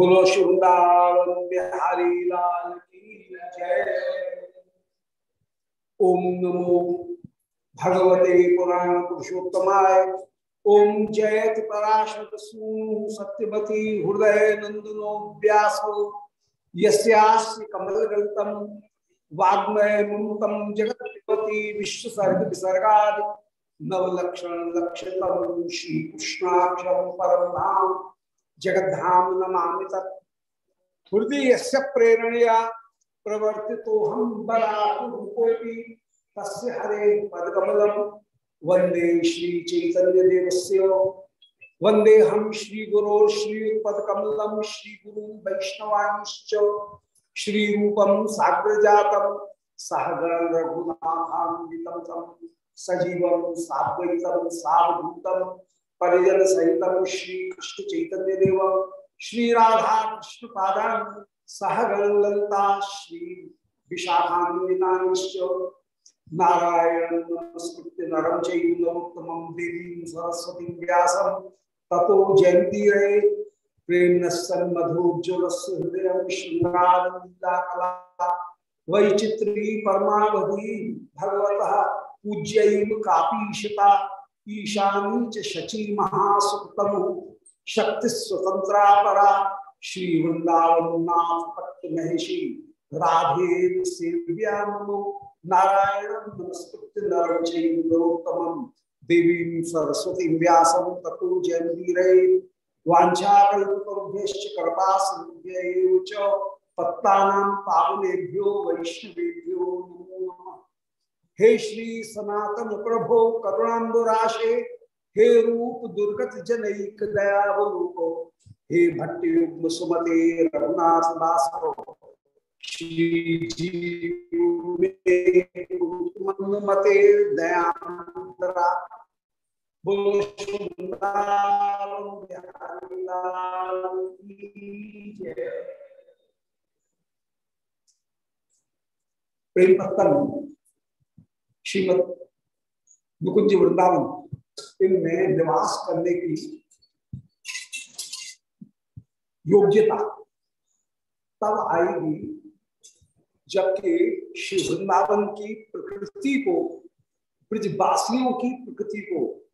बोलो शुभृंदावन बिहारी लाल की जय। ओम नमो भगवते पुराण पुरुषोत्तमाय। ओम जयत पराशर सत्यवती हृदय नंदनो व्यासो। यस्यास्य कमलगल्तम वाग्मय मुक्तम जगतपति विश्वसर्ग विसर्गा नवलक्षण लक्षतम श्री कृष्णाक्षर परम धाम जगद्धाम नमामि तत् हृदय प्रेरणया प्रवर्ति तो हम बलारूपोपी तस्य हरे पदकमलम। वंदे श्री चैतन्य देवस्य वंदे हम श्री गुरो श्री पदकमलम श्री गुरु वैष्णवांश्च। श्री रूपम साग्र जातम सहगण रघुनाथान्वितम सजीवम साद्वैतम सावधूतम परिजन सहितम श्री कृष्ण चैतन्य देव श्री राधा कृष्ण पादान सहगण ललिता श्री विशाखान्विताश्च। नारायण नमस्कृत्य नरम चैतम देवी सरस्वती व्यासम ततो जयंती रे। प्रेम मधुज्वल हृदय श्रृंगारा कला वैचित्री परमावधि भगवत पूज्य कापीशता। ईशानी च शची महासुतम शक्ति स्वतंत्रा परा श्री वृंदावन नाथ पट्ट महेशी राधे सेव्या नारायण नमस्कृत्य नरम देवी सरस्वती व्यासम ततो जयंतीरे वाछाकुभ्य कृपा सिंधु पत्ता पावनेभ्यो वैष्णवेभ्यो नमो नमः। हे श्री सनातन प्रभो करुणाबुराशे, हे रूप दुर्गत जनक दयावरूप, हे भट्ट युग्म सुमते रघुनाथ दास मते प्रेम श्रीमद मुकुंज वृंदावन इनमें निवास करने की योग्यता तब आएगी जबकि श्री वृंदावन की प्रकृति को, ब्रजवासियों की प्रकृति को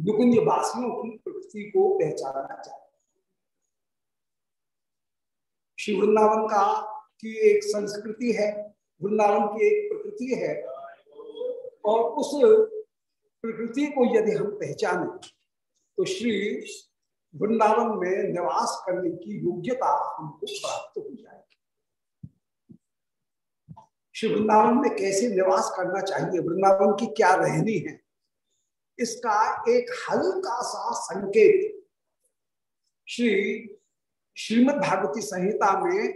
नुकुंज वासियों की प्रकृति को पहचानना चाहिए। श्री वृंदावन का की एक संस्कृति है, वृंदावन की एक प्रकृति है और उस प्रकृति को यदि हम पहचाने तो श्री वृंदावन में निवास करने की योग्यता हमको प्राप्त हो जाएगी। श्री वृंदावन में कैसे निवास करना चाहिए? वृंदावन की क्या रहनी है? इसका एक हल्का सा संकेत श्री श्रीमद् भागवती संहिता में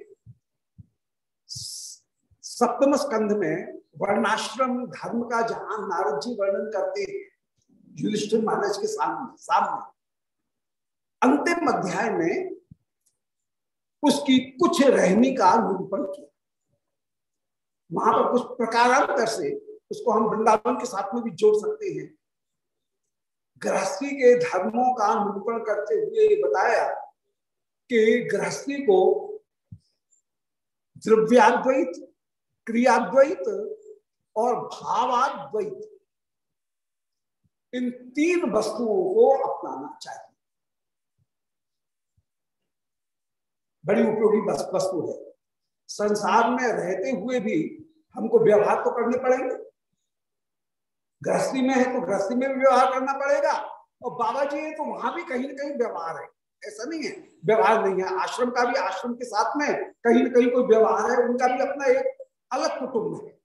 सप्तम स्कंध में वर्णाश्रम, धर्म का जहाँ नारद जी वर्णन करते युधिष्ठिर महाराज के सामने सामने। अंतिम अध्याय में उसकी कुछ रहनी का निरूपण किया। वहाँ पर कुछ प्रकारांतर से उसको हम वृंदावन के साथ में भी जोड़ सकते हैं। गृहस्थी के धर्मों का निरूपण करते हुए ये बताया कि गृहस्थी को द्रव्याद्वैत, क्रियाद्वैत और भावाद्वैत इन तीन वस्तुओं को अपनाना चाहिए। बड़ी उपयोगी वस्तु है। संसार में रहते हुए भी हमको व्यवहार तो करने पड़ेंगे। गृहस्थी में है तो गृहस्थी में भी व्यवहार करना पड़ेगा। और बाबा जी है तो वहाँ भी कहीं ना कहीं व्यवहार है। ऐसा नहीं है। व्यवहार नहीं है। आश्रम का भी आश्रम के साथ में कहीं ना कहीं कोई व्यवहार है, उनका भी अपना एक अलग कुटुंब है।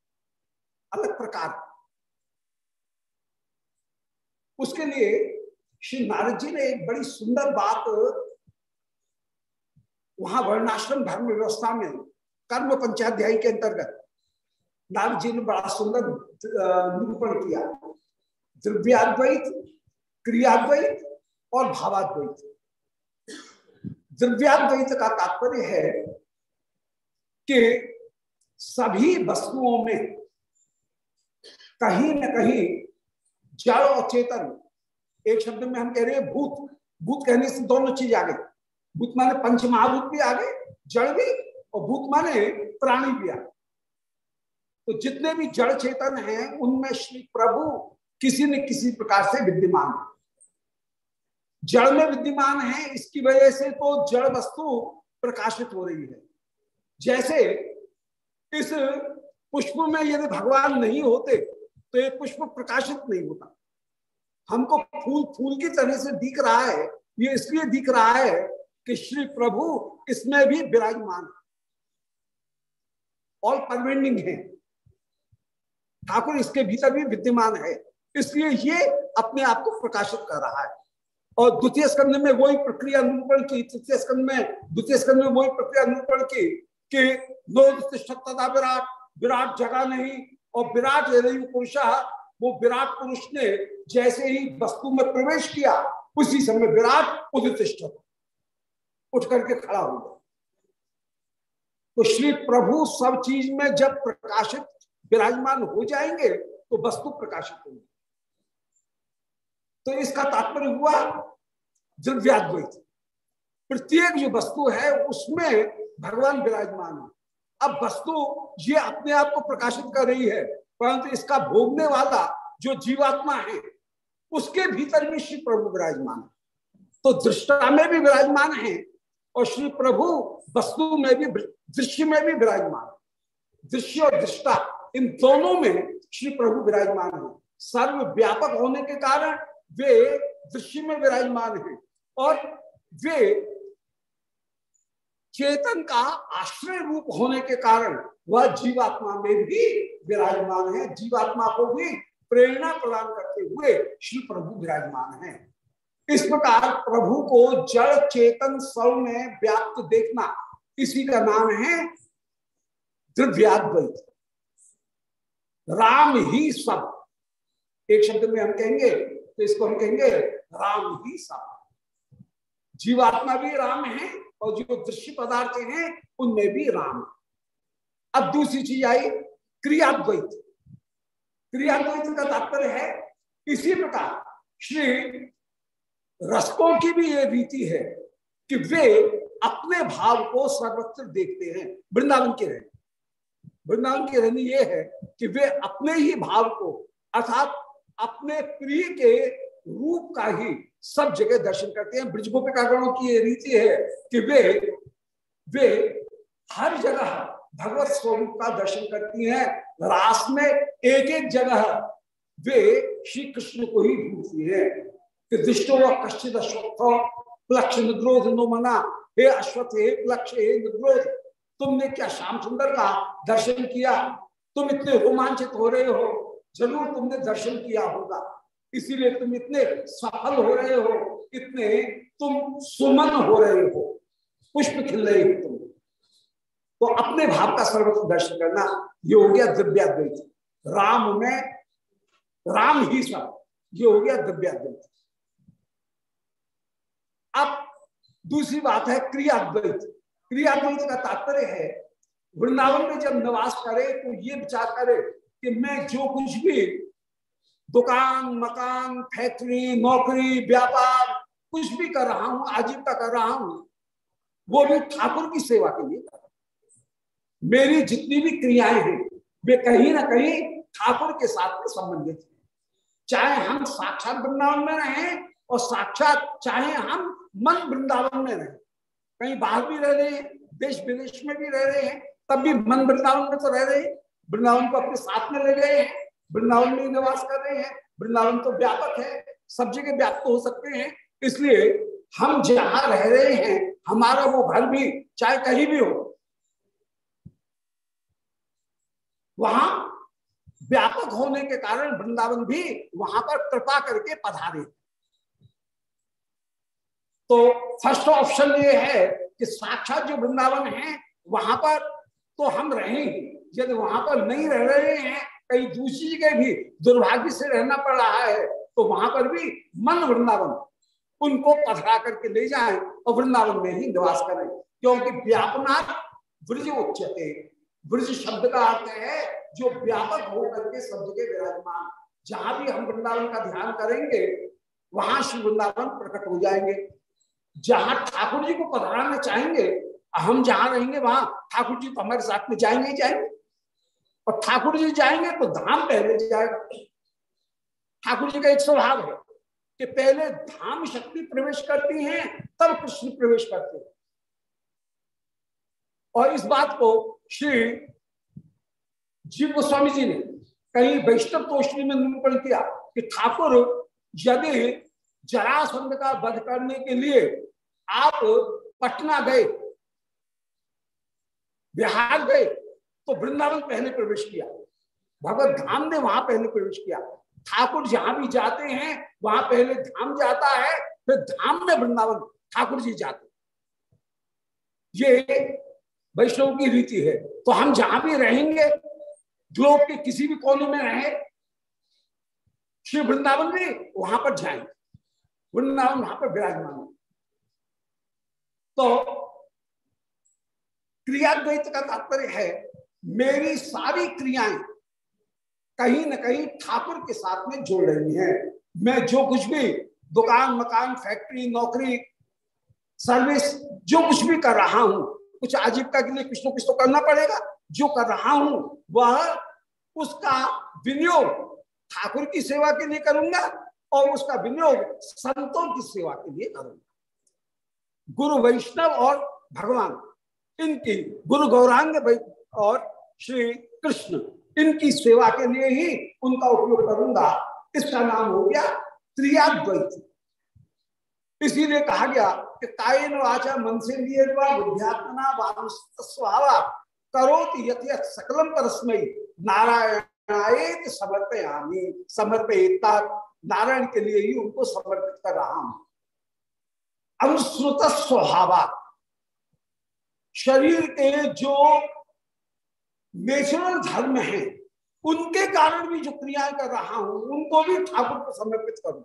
अलग प्रकार। उसके लिए श्री नारद जी ने एक बड़ी सुंदर बात, वहाँ वर्णाश्रम धर्म व्यवस्था में, कर्म पंचाध्यायी के अंतर्गत, नारद जी ने बड़ा सुंदर निरूपण किया। द्रव्याद्वैत, क्रियाद्वैत और भावाद्वैत। द्रव्याद्वैत का तात्पर्य है कि सभी वस्तुओं में कहीं न कहीं जड़ और चेतन। एक शब्द में हम कह रहे हैं भूत। भूत कहने से दोनों चीज़ आ गई भूत माने पंच महाभूत भी आ गए जड़ भी, और भूत माने प्राणी भी आ तो जितने भी जड़ चेतन हैं, उनमें श्री प्रभु किसी न किसी प्रकार से विद्यमान है। जड़ में विद्यमान है, इसकी वजह से तो जड़ वस्तु प्रकाशित हो रही है। जैसे इस पुष्प में यदि भगवान नहीं होते तो ये पुष्प प्रकाशित नहीं होता। हमको फूल फूल की तरह से दिख रहा है, ये इसलिए दिख रहा है कि श्री प्रभु इसमें भी विराजमान और परवेंडिंग है। ठाकुर इसके भीतर भी विद्यमान है। इसलिए ये अपने आप को प्रकाशित कर रहा है। और द्वितीय स्कंध में वही प्रक्रिया निरूपण की, तृतीय स्कंध में, द्वितीय स्कंध में वही प्रक्रिया निरूपण की कि विराट विराट जगह नहीं और विराट यदि पुरुष वो विराट पुरुष ने जैसे ही वस्तु में प्रवेश किया, उसी समय विराट उदित उठ करके खड़ा हो गया। तो श्री प्रभु सब चीज़ में जब प्रकाशित, विराजमान हो जाएँगे तो वस्तु प्रकाशित होगी। तो इसका तात्पर्य हुआ, द्रव्याद्वैत। प्रत्येक जो वस्तु है, उसमें भगवान विराजमान है। अब वस्तु ये अपने आप को प्रकाशित कर रही है, परंतु इसका भोगने वाला जो जीवात्मा है, उसके भीतर भी श्री प्रभु विराजमान है। तो दृष्टा में भी विराजमान है और श्री प्रभु वस्तु में भी दृश्य में भी विराजमान है। दृश्य और दृष्टा, इन दोनों में श्री प्रभु विराजमान है। सर्व व्यापक होने के कारण वे दृश्य में विराजमान है और वे चेतन का आश्रय रूप होने के कारण वह जीवात्मा में भी विराजमान है। जीवात्मा को भी प्रेरणा प्रदान करते हुए श्री प्रभु विराजमान है। इस प्रकार प्रभु को जड़ चेतन सब में व्याप्त देखना इसी का नाम है द्रव्याद्वैत। राम ही सब। एक शब्द में हम कहेंगे तो इसको हम कहेंगे राम ही सब। जीवात्मा भी राम है और जो दृश्य पदार्थ हैं, उनमें भी राम। अब दूसरी चीज़ आई, क्रियाद्वैत। क्रियाद्वैत का तात्पर्य है, इसी प्रकार श्री रस्तों की भी ये रीति है कि वे अपने भाव को सर्वत्र देखते हैं, वृंदावन के रहने। वृंदावन की रहनी ये है कि वे अपने ही भाव को, अर्थात अपने प्रिय के रूप का ही सब जगह दर्शन करते हैं। ब्रज गोपिकागणों की ये रीति है कि वे वे हर जगह भगवत स्वरूप का दर्शन करती हैं। रास में एक एक जगह वे श्री कृष्ण को ही ढूंढती है। कि दृष्टो कश्चित अश्वत्थ, प्लक्ष निद्रोध नो मना, हे अश्वत्थ, हे प्लक्ष, हे निद्रोध, तुमने क्या श्याम सुंदर का दर्शन किया? तुम इतने रोमांचित हो रहे हो, ज़रूर तुमने दर्शन किया होगा। इसीलिए तुम इतने सफल हो रहे हो, इतने तुम सुमन हो रहे हो, पुष्प खिल रहे हो तुम। तो अपने भाव का सर्वत्र दर्शन करना ये हो गया दिव्याद्वैत। राम में राम ही सब ये हो गया दिव्याद्वैत। अब दूसरी बात है क्रियाद्वैत। क्रियाद्वैत का तात्पर्य है, वृंदावन में जब निवास करे तो ये विचार करे कि मैं जो कुछ भी दुकान, मकान, फैक्ट्री, नौकरी, व्यापार, कुछ भी कर रहा हूँ, आजीविका कर रहा हूँ, वो भी ठाकुर की सेवा के लिए कर रहा मेरी जितनी भी क्रियाएँ हैं, वे कहीं ना कहीं ठाकुर के साथ में संबंधित है। चाहे हम साक्षात वृंदावन में रहें और साक्षात चाहे हम मन वृंदावन में रहें, कहीं बाहर भी रह रहे हैं देश विदेश में भी रह रहे हैं, तब भी मन वृंदावन में तो रह रहे हैं। वृंदावन को अपने साथ में ले गए हैं। वृंदावन में निवास कर रहे हैं। वृंदावन तो व्यापक है, सब जगह व्याप्त हो सकते हैं। इसलिए हम जहाँ रह रहे हैं, हमारा वो घर भी, चाहे कहीं भी हो, वहाँ व्यापक होने के कारण वृंदावन भी वहाँ पर कृपा करके पधारे। तो फ़र्स्ट ऑप्शन ये है कि साक्षात जो वृंदावन है, वहाँ पर तो हम रहेंगे यदि वहाँ पर नहीं रह रहे हैं कहीं दूसरी जगह भी दुर्भाग्य से रहना पड़ रहा है तो वहाँ पर भी मन वृंदावन, उनको पधरा करके ले जाए और वृंदावन में ही निवास करें। क्योंकि व्यापना ब्रज उच्चते ब्रज शब्द का अर्थ है जो व्यापक होकर के सब जगह विराजमान। जहाँ भी हम वृंदावन का ध्यान करेंगे, वहाँ श्री वृंदावन प्रकट हो जाएँगे। जहाँ ठाकुर जी को पधराना चाहेंगे, हम जहाँ रहेंगे, वहाँ ठाकुर जी तो हमारे साथ में जाएँगे ही जाएँगे। और ठाकुर जी जाएँगे तो धाम पहले जाएगा। ठाकुर जी का एक स्वभाव है कि पहले धाम शक्ति प्रवेश करती है, तब कृष्ण प्रवेश करते हैं। और इस बात को श्री जीव गोस्वामी जी ने कहीं वैष्णव तोषणी में निरूपण किया कि ठाकुर यदि जरासंध का वध करने के लिए आप पटना गए, बिहार गए तो वृंदावन पहले प्रवेश किया। भगवत धाम ने वहाँ पहले प्रवेश किया। ठाकुर जहाँ भी जाते हैं, वहाँ पहले धाम जाता है, फिर धाम में वृंदावन ठाकुर जी जाते ये वैष्णव की रीति है। तो हम जहाँ भी रहेंगे ग्लोब के किसी भी कोने में रहे, श्री वृंदावन में वहाँ पर जाएँगे वृंदावन वहाँ पर विराजमान तो क्रियाद्वैत का तात्पर्य है मेरी सारी क्रियाएँ कहीं ना कहीं ठाकुर के साथ में जोड़ रही हैं। मैं जो कुछ भी दुकान, मकान, फैक्ट्री, नौकरी, सर्विस, जो कुछ भी कर रहा हूँ, कुछ आजीविका के लिए कुछ न कुछ तो करना पड़ेगा। जो कर रहा हूँ, वह उसका विनियोग ठाकुर की सेवा के लिए करूँगा और उसका विनियोग संतों की सेवा के लिए करूँगा। गुरु वैष्णव और भगवान, इनकी गुरु गौरांग और श्री कृष्ण, इनकी सेवा के लिए ही उनका उपयोग करूँगा। इसका नाम हो गया त्रियाद्वैत। इसीलिए कहा गया कि कायन वाचा मन से लिए बुद्ध्यात्मना करोत यथ सकलम परस्मयी नारायण समर्पयामी। समर्पित नारायण के लिए ही उनको समर्पित कर रहा हूँ अनुश्रुत स्वभाव। शरीर के जो नेचुरल धर्म है। उनके कारण भी जो क्रियाएँ कर रहा हूँ, उनको भी ठाकुर को समर्पित करूँ।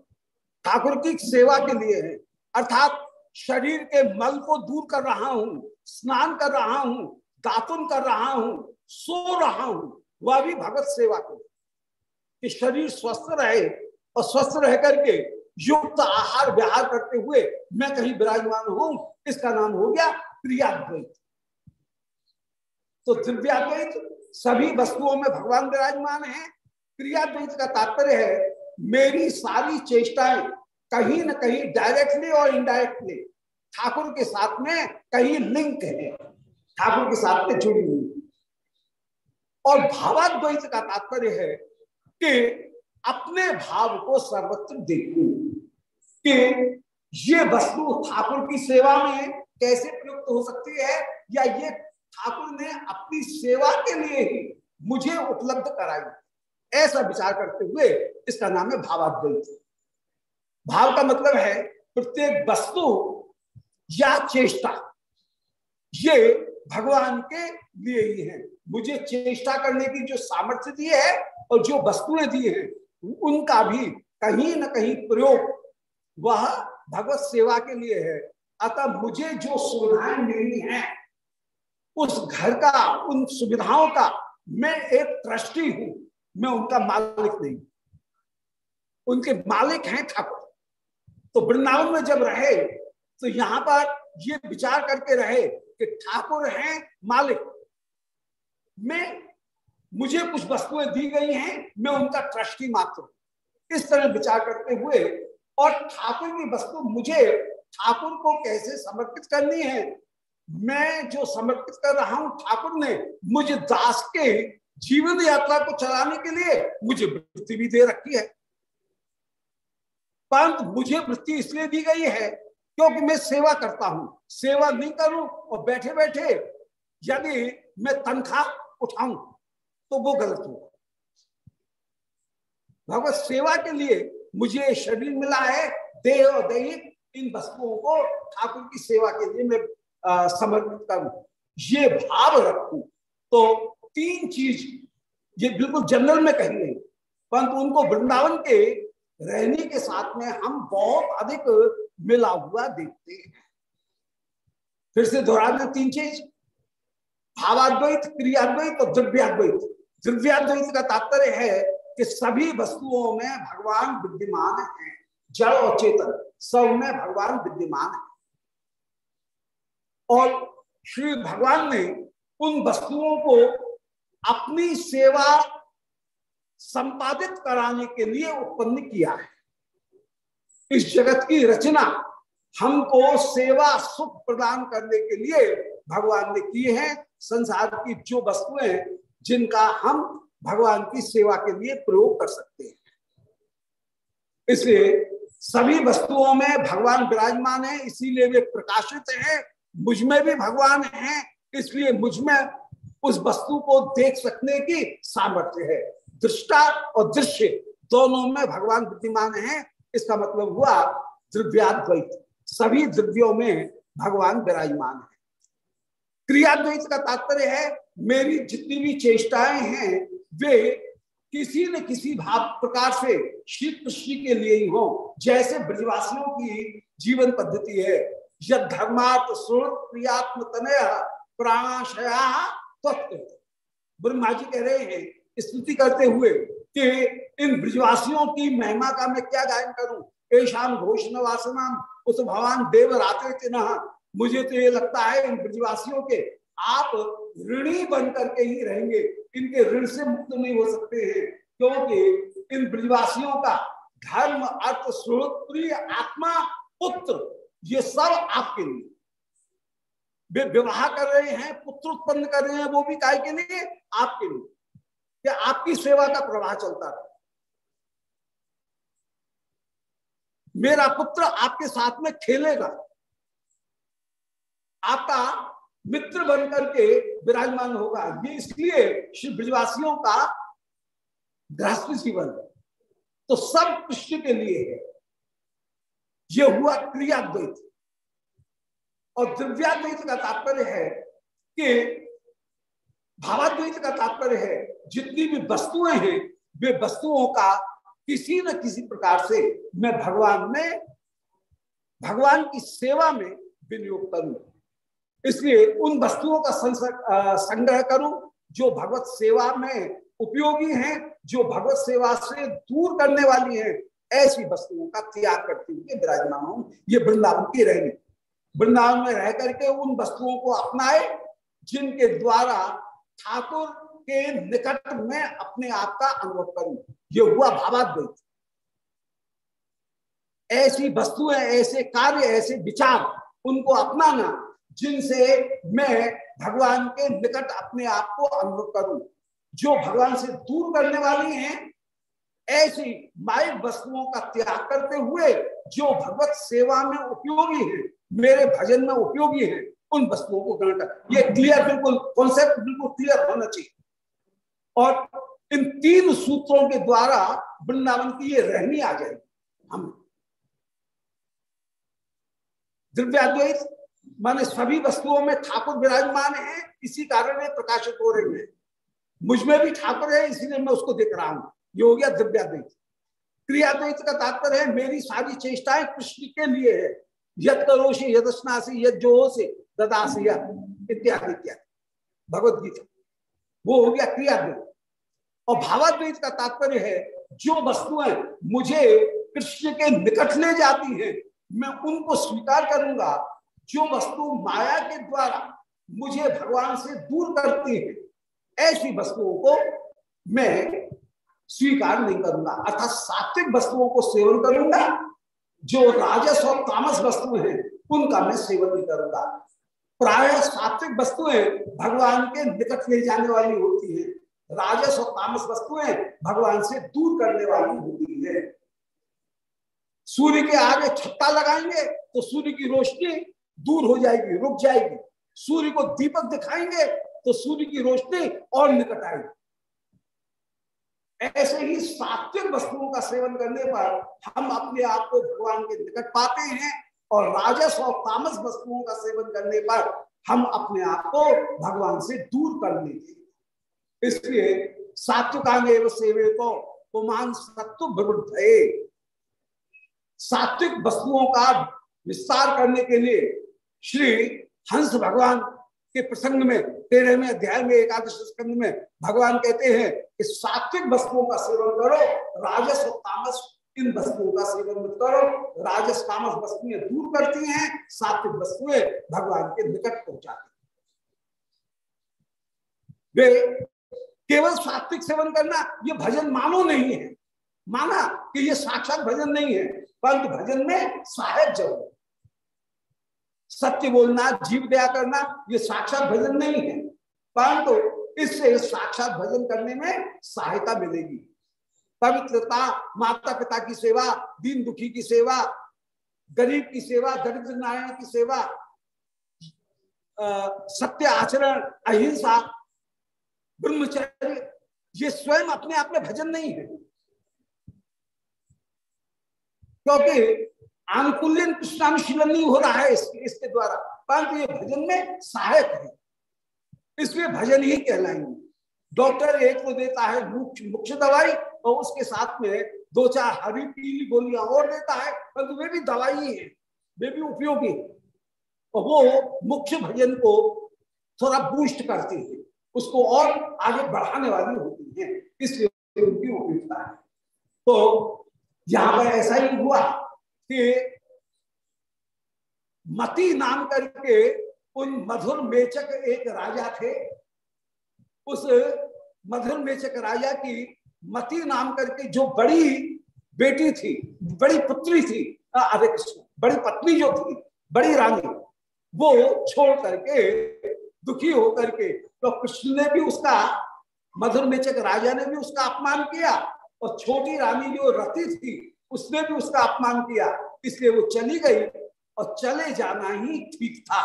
ठाकुर की सेवा के लिए है। अर्थात शरीर के मल को दूर कर रहा हूँ, स्नान कर रहा हूँ, दातुन कर रहा हूँ, सो रहा हूँ, वह भी भगत सेवा के कि शरीर स्वस्थ रहे और स्वस्थ रह करके युक्त आहार विहार करते हुए मैं कहीं विराजमान हूँ, इसका नाम हो गया प्रियाद्वैत। तो दिव्याद्वैत सभी वस्तुओं में भगवान विराजमान है। क्रियाद्वैत का तात्पर्य है, मेरी सारी चेष्टाएँ कहीं ना कहीं डायरेक्टली और इनडायरेक्टली ठाकुर के साथ में कहीं लिंक है। ठाकुर के साथ में जुड़ी हुई और भावाद्वैत का तात्पर्य है कि अपने भाव को सर्वत्र देखू कि ये वस्तु ठाकुर की सेवा में कैसे प्रयुक्त हो सकती है या ये ठाकुर ने अपनी सेवा के लिए ही मुझे उपलब्ध कराई। ऐसा विचार करते हुए इसका नाम है भावाद्वैत। भाव का मतलब है प्रत्येक वस्तु या चेष्टा। ये भगवान के लिए ही है। मुझे चेष्टा करने की जो सामर्थ्य दी है और जो वस्तुएँ दी है, उनका भी कहीं ना कहीं प्रयोग वह भगवत सेवा के लिए है। अतः मुझे जो सुविधाएँ मिलनी है उस घर का, उन सुविधाओं का मैं एक ट्रस्टी हूँ। मैं उनका मालिक नहीं। उनके मालिक हैं ठाकुर तो वृंदावन में जब रहे तो यहाँ पर ये विचार करके रहे कि ठाकुर हैं मालिक। मैं, मुझे कुछ वस्तुएँ दी गई हैं, मैं उनका ट्रस्टी मात्र हूँ। इस तरह विचार करते हुए, और ठाकुर की वस्तु मुझे ठाकुर को कैसे समर्पित करनी है? मैं जो समर्पित कर रहा हूँ ठाकुर ने मुझे दास के जीवन यात्रा को चलाने के लिए मुझे वृत्ति भी दे रखी है। परंतु मुझे वृत्ति इसलिए दी गई है क्योंकि मैं सेवा करता हूँ, सेवा नहीं करूँ और बैठे बैठे यदि मैं तनख्वाह उठाऊं तो वो गलत होगा। भगवत सेवा के लिए मुझे शरीर मिला है, देह और दैहिक इन वस्तुओं को ठाकुर की सेवा के लिए मैं समर्पित करूँ ये भाव रखू। तो तीन चीज़ ये बिल्कुल जनरल में कही नहीं परंतु उनको वृंदावन के रहने के साथ में हम बहुत अधिक मिला हुआ देखते हैं। फिर से दोहरा दें तीन चीज़। भावाद्वैत, क्रियाद्वैत और द्रव्याद्वैत। द्रव्याद्वैत का तात्पर्य है कि सभी वस्तुओं में भगवान विद्यमान है। जड़ और चेतन, सब में भगवान विद्यमान है। और श्री भगवान ने उन वस्तुओं को अपनी सेवा संपादित कराने के लिए उत्पन्न किया है। इस जगत की रचना हमको सेवा सुख प्रदान करने के लिए भगवान ने की है। संसार की जो वस्तुएँ जिनका हम भगवान की सेवा के लिए प्रयोग कर सकते हैं। इसलिए सभी वस्तुओं में भगवान विराजमान है, इसीलिए वे प्रकाशित हैं। मुझमें भी भगवान है, इसलिए मुझमें उस वस्तु को देख सकने की सामर्थ्य है। दृष्टा और दृश्य दोनों में भगवान विद्यमान है, इसका मतलब हुआ द्रव्याद्वैत। सभी द्रव्यों में भगवान विराजमान है। क्रियाद्वैत का तात्पर्य है, मेरी जितनी भी चेष्टाएँ हैं, वे किसी न किसी भाव प्रकार से श्री कृष्ण के लिए ही हो, जैसे ब्रजवासियों की जीवन पद्धति है। यद धर्मार्थ स्रोत प्रियात्म तनय प्राणाशया ब्रह्मा जी कह रहे हैं, स्तुति करते हुए कि इन ब्रजवासियों की महिमा का मैं क्या गायन करूँ? ऐशान घोषण वासना, उस भगवान देव राते मुझे तो ये लगता है इन ब्रिजवासियों के आप ऋणी बन करके ही रहेंगे। इनके ऋण से मुक्त नहीं हो सकते हैं, क्योंकि इन ब्रिजवासियों का धर्म, अर्थ स्रोत प्रिय आत्मा, पुत्र ये सब आपके लिए। वे विवाह कर रहे हैं, पुत्र उत्पन्न कर रहे हैं, वो भी काय के लिए? आपके लिए। कि आपकी सेवा का प्रवाह चलता रहे? मेरा पुत्र आपके साथ में खेलेगा। आपका मित्र बन करके विराजमान होगा। ये इसलिए श्री का गृहस्थ जीवन। तो सब कृष्ण के लिए है। ये हुआ क्रियाद्वैत और द्रव्याद्वैत का तात्पर्य है कि भावाद्वैत का तात्पर्य है, जितनी भी वस्तुएँ हैं, वे वस्तुओं का किसी न किसी प्रकार से मैं भगवान में, भगवान की सेवा में विनियोग करूँ। इसलिए उन वस्तुओं का संग्रह करूँ, जो भगवत सेवा में उपयोगी हैं, जो भगवत सेवा से दूर करने वाली हैं ऐसी वस्तुओं का त्याग करते हुए विराजमान हूँ। ये वृंदावन की रहनी वृंदावन में रह करके उन वस्तुओं को अपनाए, जिनके द्वारा ठाकुर के निकट में अपने आप का अनुभव करूँ। ये हुआ भावाद्वैत। ऐसी वस्तुएँ, ऐसे कार्य, ऐसे विचार उनको अपनाना, जिनसे मैं भगवान के निकट अपने आप को अनुभव करूँ। जो भगवान से दूर करने वाली हैं ऐसी माइक वस्तुओं का त्याग करते हुए जो भगवत सेवा में उपयोगी है, मेरे भजन में उपयोगी है, उन वस्तुओं को ग्रहण कर। ये क्लियर बिल्कुल कॉन्सेप्ट बिल्कुल क्लियर होना चाहिए। और इन तीन सूत्रों के द्वारा वृंदावन की ये रहनी आ जाएगी। हम द्रव्याद्वैत माने सभी वस्तुओं में ठाकुर विराजमान है, इसी कारण प्रकाशित हो रहे हैं। मुझमें भी ठाकुर है, इसीलिए मैं उसको देख रहा हूँ। ये हो गया द्रव्याद्वैत क्रियाद्वैत का तात्पर्य है, मेरी सारी चेष्टाएँ कृष्ण के लिए है। यद करोशी यदस्नासी यद जो से ददासी इत्यादि इत्यादि। भगवदगीता वो हो गया क्रियाद्वैत और भावाद्वैत का तात्पर्य है, जो वस्तुएँ मुझे कृष्ण के निकट ले जाती हैं, मैं उनको स्वीकार करूँगा। जो वस्तु माया के द्वारा मुझे भगवान से दूर करती है, ऐसी वस्तुओं को मैं स्वीकार नहीं करूँगा। अर्थात सात्विक वस्तुओं को सेवन करूँगा, जो राजस और तामस वस्तु हैं, उनका मैं सेवन नहीं करूँगा। प्राय सात्विक वस्तुएँ भगवान के निकट ले जाने वाली होती है। राजस और तामस वस्तुएँ भगवान से दूर करने वाली होती है। सूर्य के आगे छत्ता लगाएँगे तो सूर्य की रोशनी दूर हो जाएगी, रुक जाएगी। सूर्य को दीपक दिखाएँगे तो सूर्य की रोशनी और निकट आएगी। ऐसे ही सात्विक वस्तुओं का सेवन करने पर हम अपने आप को भगवान के निकट पाते हैं और राजस और तामस वस्तुओं का सेवन करने पर हम अपने आप को भगवान से दूर कर लेते हैं। इसलिए सात्विकांग सेवे को पुमान सत्व विवृद्ध सात्विक वस्तुओं का विस्तार करने के लिए श्री हंस भगवान के प्रसंग में तेरहवें अध्याय में, एकादश स्कंद में भगवान कहते हैं कि सात्विक वस्तुओं का सेवन करो, राजस और तामस, इन वस्तुओं का सेवन मत करो। राजस, तामस वस्तुएँ दूर करती हैं, सात्विक वस्तुएँ भगवान के निकट पहुंचाती वे केवल सात्विक सेवन करना, ये भजन मानो नहीं है। माना कि ये साक्षात भजन नहीं है, परंतु भजन में सहायक ज़रूर। सत्य बोलना, जीव दया करना, ये साक्षात भजन नहीं है। परंतु इससे साक्षात भजन करने में सहायता मिलेगी। पवित्रता माता पिता की सेवा, दीन दुखी की सेवा, गरीब की सेवा, दरिद्र नारायण की सेवा सत्य आचरण, अहिंसा, ब्रह्मचर्य, ये स्वयं अपने आप में भजन नहीं है। क्योंकि आनुकूल्यन कृष्णानुशीलन नहीं हो रहा है इसके, इसके द्वारा। परंतु ये भजन में सहायक है। इसलिए भजन ही कहलाएँगे। डॉक्टर एक तो देता है मुख्य दवाई और उसके साथ में दो चार हरी पीली गोलियाँ और देता है। परंतु वे भी दवाई ही है। वे भी उपयोगी और वो मुख्य भजन को थोड़ा बूस्ट करती है। उसको और आगे बढ़ाने वाली होती है। इसलिए उनकी उपयोगिता है। तो यहाँ पर ऐसा ही हुआ। कि मती नाम करके उन मधुर मेचक एक राजा थे। उस मधुर मेचक राजा की मती नाम करके जो बड़ी बेटी थी, बड़ी पुत्री थी अरे बड़ी पत्नी जो थी, बड़ी रानी, वो छोड़ करके, दुखी होकर के तो कृष्ण ने भी उसका, मधुर मेचक राजा ने भी उसका अपमान किया। और छोटी रानी जो रति थी उसने भी उसका अपमान किया, इसलिए वो चली गई और चले जाना ही ठीक था।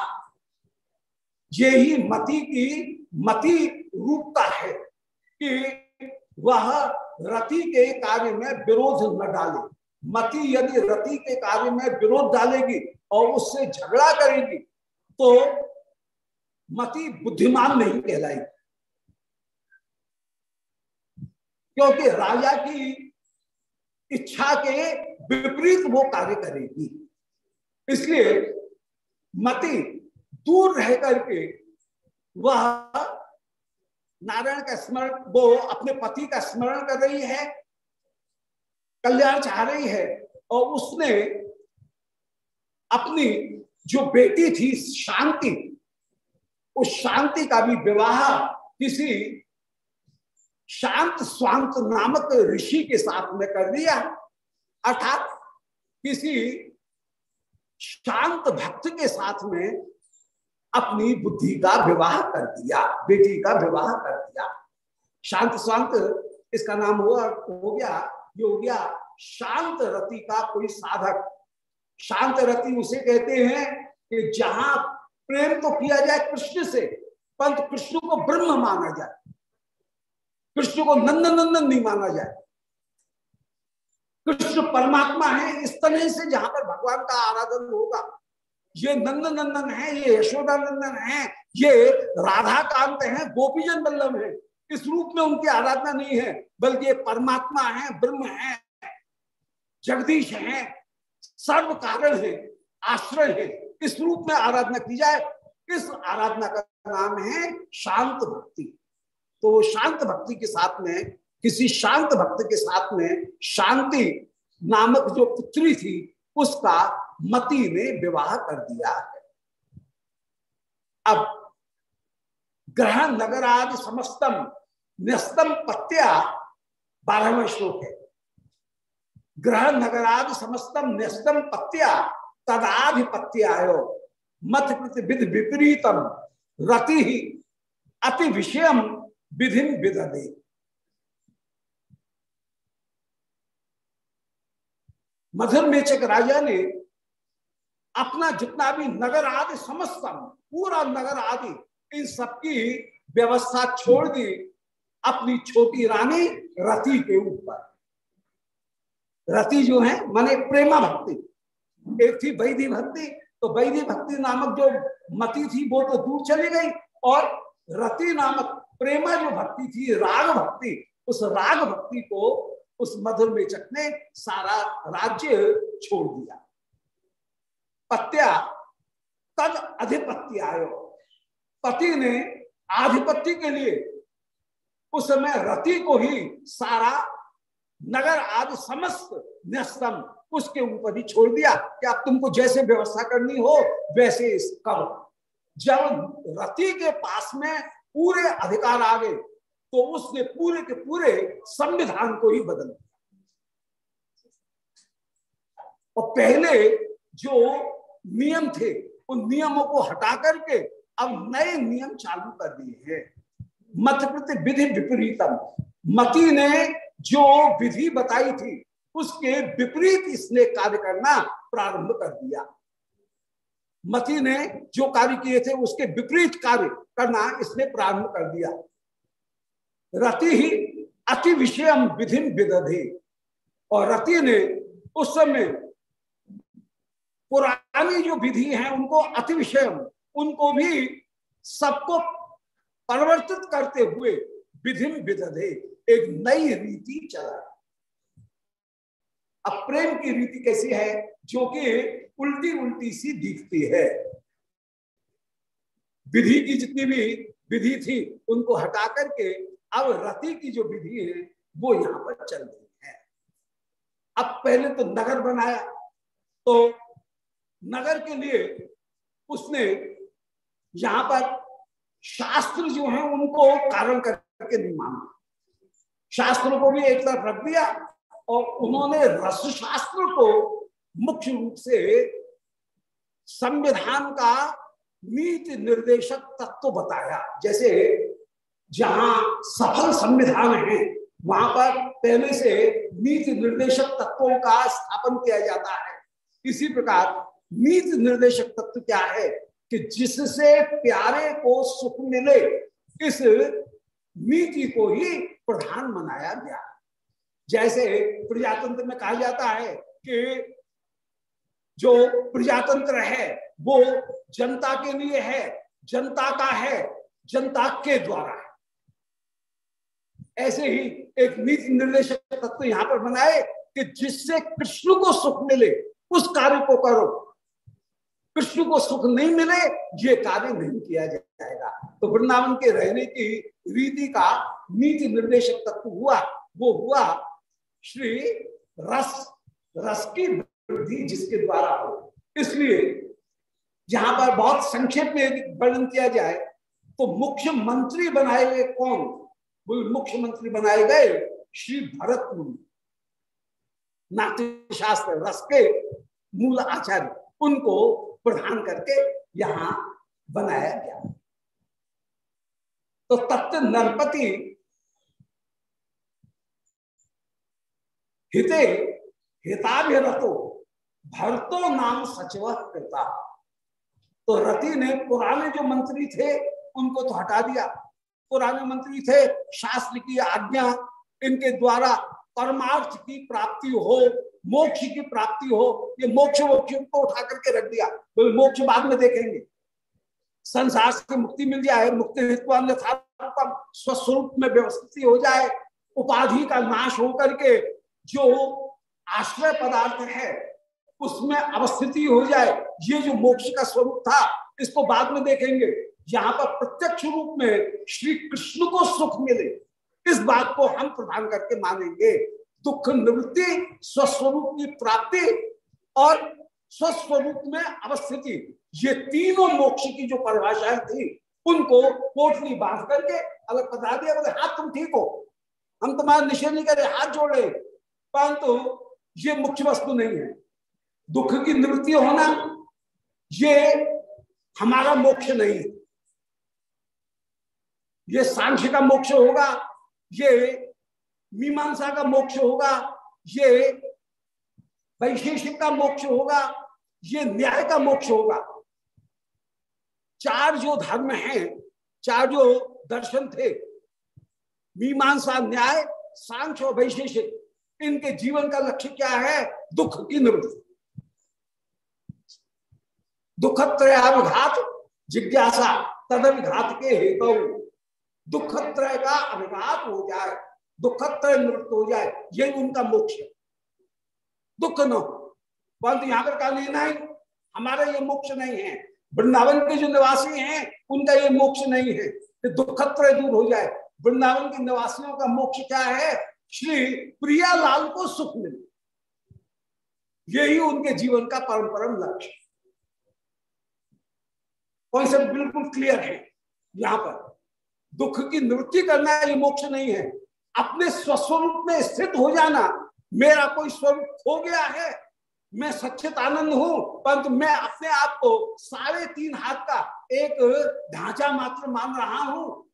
ये ही मति की मति रूपता है कि वह रति के कार्य में विरोध न डाले। मति यदि रति के कार्य में विरोध डालेगी और उससे झगड़ा करेगी तो मति बुद्धिमान नहीं कहलाएगी। क्योंकि राजा की इच्छा के विपरीत वो कार्य करेगी। इसलिए मति दूर रह करके वह नारायण का स्मरण, वो अपने पति का स्मरण कर रही है, कल्याण चाह रही है, और उसने अपनी जो बेटी थी शांति, उस शांति का भी विवाह किसी शांत स्वांत नामक ऋषि के साथ में कर दिया अर्थात किसी शांत भक्त के साथ में अपनी बुद्धि का विवाह कर दिया, बेटी का विवाह कर दिया। शांत स्वांत, इसका नाम हुआ, हो गया, ये हो गया शांत रति का कोई साधक। शांत रति उसे कहते हैं कि जहाँ प्रेम तो किया जाए कृष्ण से, पंत कृष्ण को ब्रह्म माना जाए। कृष्ण को नंद नंदन नहीं माना जाए। कृष्ण परमात्मा है, इस तरह से जहाँ पर भगवान का आराधन होगा। ये नंद नंदन है, ये यशोदा नंदन है, ये राधा कांत है, गोपीजन बल्लभ है। इस रूप में उनकी आराधना नहीं है, बल्कि ये परमात्मा है, ब्रह्म है, जगदीश है सर्व कारण है, आश्रय है। इस रूप में आराधना की जाए। इस आराधना का नाम है शांत भक्ति। तो वो शांत भक्ति के साथ में, किसी शांत भक्त के साथ में शांति नामक जो पुत्री थी, उसका मति ने विवाह कर दिया है। अब ग्रह नगर आदि समस्तम न्यस्तम पत्या बारहवें श्लोक है। ग्रह नगरादि समस्तम न्यस्तम पत्या तदाधिपत्यायो मत विपरीतम, रति ही अति विषयम विधि विदे मधुर मेचक राजा ने अपना जितना भी नगर आदि समस्तम पूरा नगर आदि, इन सबकी व्यवस्था छोड़ दी, अपनी छोटी रानी रति के ऊपर। रति जो है, माने प्रेमा भक्ति। एक थी वैधि भक्ति तो वैधि भक्ति नामक जो मति थी, वो तो दूर चली गई, और रति नामक प्रेमा जो भक्ति थी, राग भक्ति, उस राग भक्ति को उस मधुर मेचक ने सारा राज्य छोड़ दिया। पत्या, तद अधिपत्य आयो पति ने आधिपत्य के लिए उस समय रति को ही सारा नगर आदि समस्त न्यस्तम उसके ऊपर ही छोड़ दिया कि अब तुमको जैसे व्यवस्था करनी हो, वैसे करो। जब रति के पास में पूरे अधिकार आ गए तो उसने पूरे के पूरे संविधान को ही बदल दिया। और पहले जो नियम थे, उन नियमों को हटा करके अब नए नियम चालू कर दिए हैं। मत प्रति विधि विपरीतम। मती ने जो विधि बताई थी, उसके विपरीत इसने कार्य करना प्रारंभ कर दिया। मती ने जो कार्य किए थे, उसके विपरीत कार्य करना इसने प्रारंभ कर दिया। रति ही अति विषय विधि विदधे। और रति ने उस समय पुरानी जो विधि है, उनको अति विषय उनको भी सबको परिवर्तित करते हुए विधि विदधे। एक नई रीति चला। अब प्रेम की रीति कैसी है? जो कि उल्टी उल्टी सी दिखती है। विधि की जितनी भी विधि थी, उनको हटा करके अब रति की जो विधि है, वो यहाँ पर चल रही है। अब पहले तो नगर बनाया तो नगर के लिए उसने यहाँ पर शास्त्र जो है, उनको कारण करके नहीं माना। शास्त्र को भी एक तरफ़ रख दिया और उन्होंने रस शास्त्र को मुख्य रूप से संविधान का नीति निर्देशक तत्व बताया। जैसे जहाँ सफल संविधान है, वहाँ पर पहले से नीति निर्देशक तत्वों का स्थापन किया जाता है। इसी प्रकार नीति निर्देशक तत्व क्या है कि जिससे प्यारे को सुख मिले, इस नीति को ही प्रधान बनाया गया जैसे प्रजातंत्र में कहा जाता है कि जो प्रजातंत्र है, वो जनता के लिए है, जनता का है, जनता के द्वारा है। ऐसे ही एक नीति निर्देशक तत्व यहाँ पर बनाए कि जिससे कृष्ण को सुख मिले, उस कार्य को करो। कृष्ण को सुख नहीं मिले, ये कार्य नहीं किया जाएगा। तो वृंदावन के रहने की रीति का नीति निर्देशक तत्व हुआ, वो हुआ श्री रस रस की वृद्धि जिसके द्वारा हो। इसलिए जहाँ पर बहुत संक्षेप में वर्णन किया जाए तो मुख्यमंत्री बनाए गए कौन? मुख्यमंत्री बनाए गए श्री भरत मुनि। नाट्य शास्त्र रस के मूल आचार्य, उनको प्रधान करके यहाँ बनाया गया। तो तत्व नरपति हिते हिताभिरतो, भरतो नाम सचिव कृता तो रति ने पुराने जो मंत्री थे, उनको तो हटा दिया। पुराने मंत्री थे, शास्त्र की आज्ञा, इनके द्वारा परमार्थ की प्राप्ति हो, मोक्ष की प्राप्ति हो, ये मोक्ष मोक्ष को उठा करके रख दिया। बोले मोक्ष बाद में देखेंगे। संसार से मुक्ति मिल जाए, मुक्ति स्वस्वरूप में व्यवस्थित हो जाए, उपाधि का नाश होकर के जो आश्रय पदार्थ है, उसमें अवस्थिति हो जाए, ये जो मोक्ष का स्वरूप था, इसको बाद में देखेंगे। यहाँ पर प्रत्यक्ष रूप में श्री कृष्ण को सुख मिले। इस बात को हम प्रदान करके मानेंगे। दुख निवृत्ति, स्वस्वरूप की प्राप्ति और स्वस्वरूप में अवस्थिति। ये तीनों मोक्ष की जो परिभाषाएँ थी, उनको पोटली बाँध करके अलग बता दिया, बोले हाथ तुम ठीक हो। हम तुम्हारा निषेध नहीं करे हाथ जोड़ रहे। परंतु ये मुख्य वस्तु नहीं है। दुख की निवृत्ति होना ये हमारा मोक्ष नहीं है। ये सांख्य का मोक्ष होगा, ये मीमांसा का मोक्ष होगा, ये वैशेषिक का मोक्ष होगा, ये न्याय का मोक्ष होगा। चार जो धर्म हैं, चार जो दर्शन थे, मीमांसा, न्याय, सांख्य और वैशेषिक इनके जीवन का लक्ष्य क्या है? दुख की निवृत्ति। दुखत्रयाघात जिज्ञासा तदविघात के हेतु। दुखत्रय का अभिघात हो जाए, दुखत्रय निवृत्त हो जाए यही उनका मोक्ष है। दुख न हो। परंतु यहाँ पर कहा है? हमारा ये मोक्ष नहीं है। वृंदावन के जो निवासी हैं, उनका ये मोक्ष नहीं है। दुखत्रय दूर हो जाए। वृंदावन के निवासियों का मोक्ष क्या है? श्री प्रिया लाल को सुख मिले। यही उनके जीवन का परम परम लक्ष्य। कॉन्सेप्ट बिल्कुल क्लियर है। यहाँ पर, दुख की निवृत्ति करना ये मोक्ष नहीं है। अपने स्वस्वरूप में स्थित हो जाना, मेरा कोई स्वरूप खो गया है। मैं सच्चित आनंद हूँ, परंतु मैं अपने आप को साढ़े तीन हाथ का एक ढांचा मात्र मान रहा हूँ।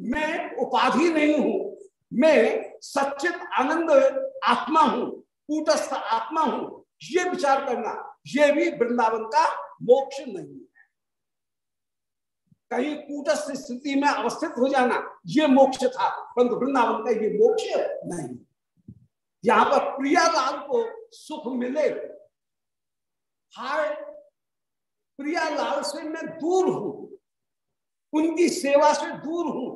मैं उपाधि नहीं हूँ। मैं सचित आनंद आत्मा हूँ, कूटस्थ आत्मा हूँ। ये विचार करना, ये भी वृंदावन का मोक्ष नहीं है। कहीं कूटस्थ स्थिति में अवस्थित हो जाना, ये मोक्ष था, परंतु वृंदावन का ये मोक्ष नहीं। यहाँ पर प्रियालाल को सुख मिले। हाय, प्रियालाल से मैं दूर हूँ, उनकी सेवा से दूर हूँ।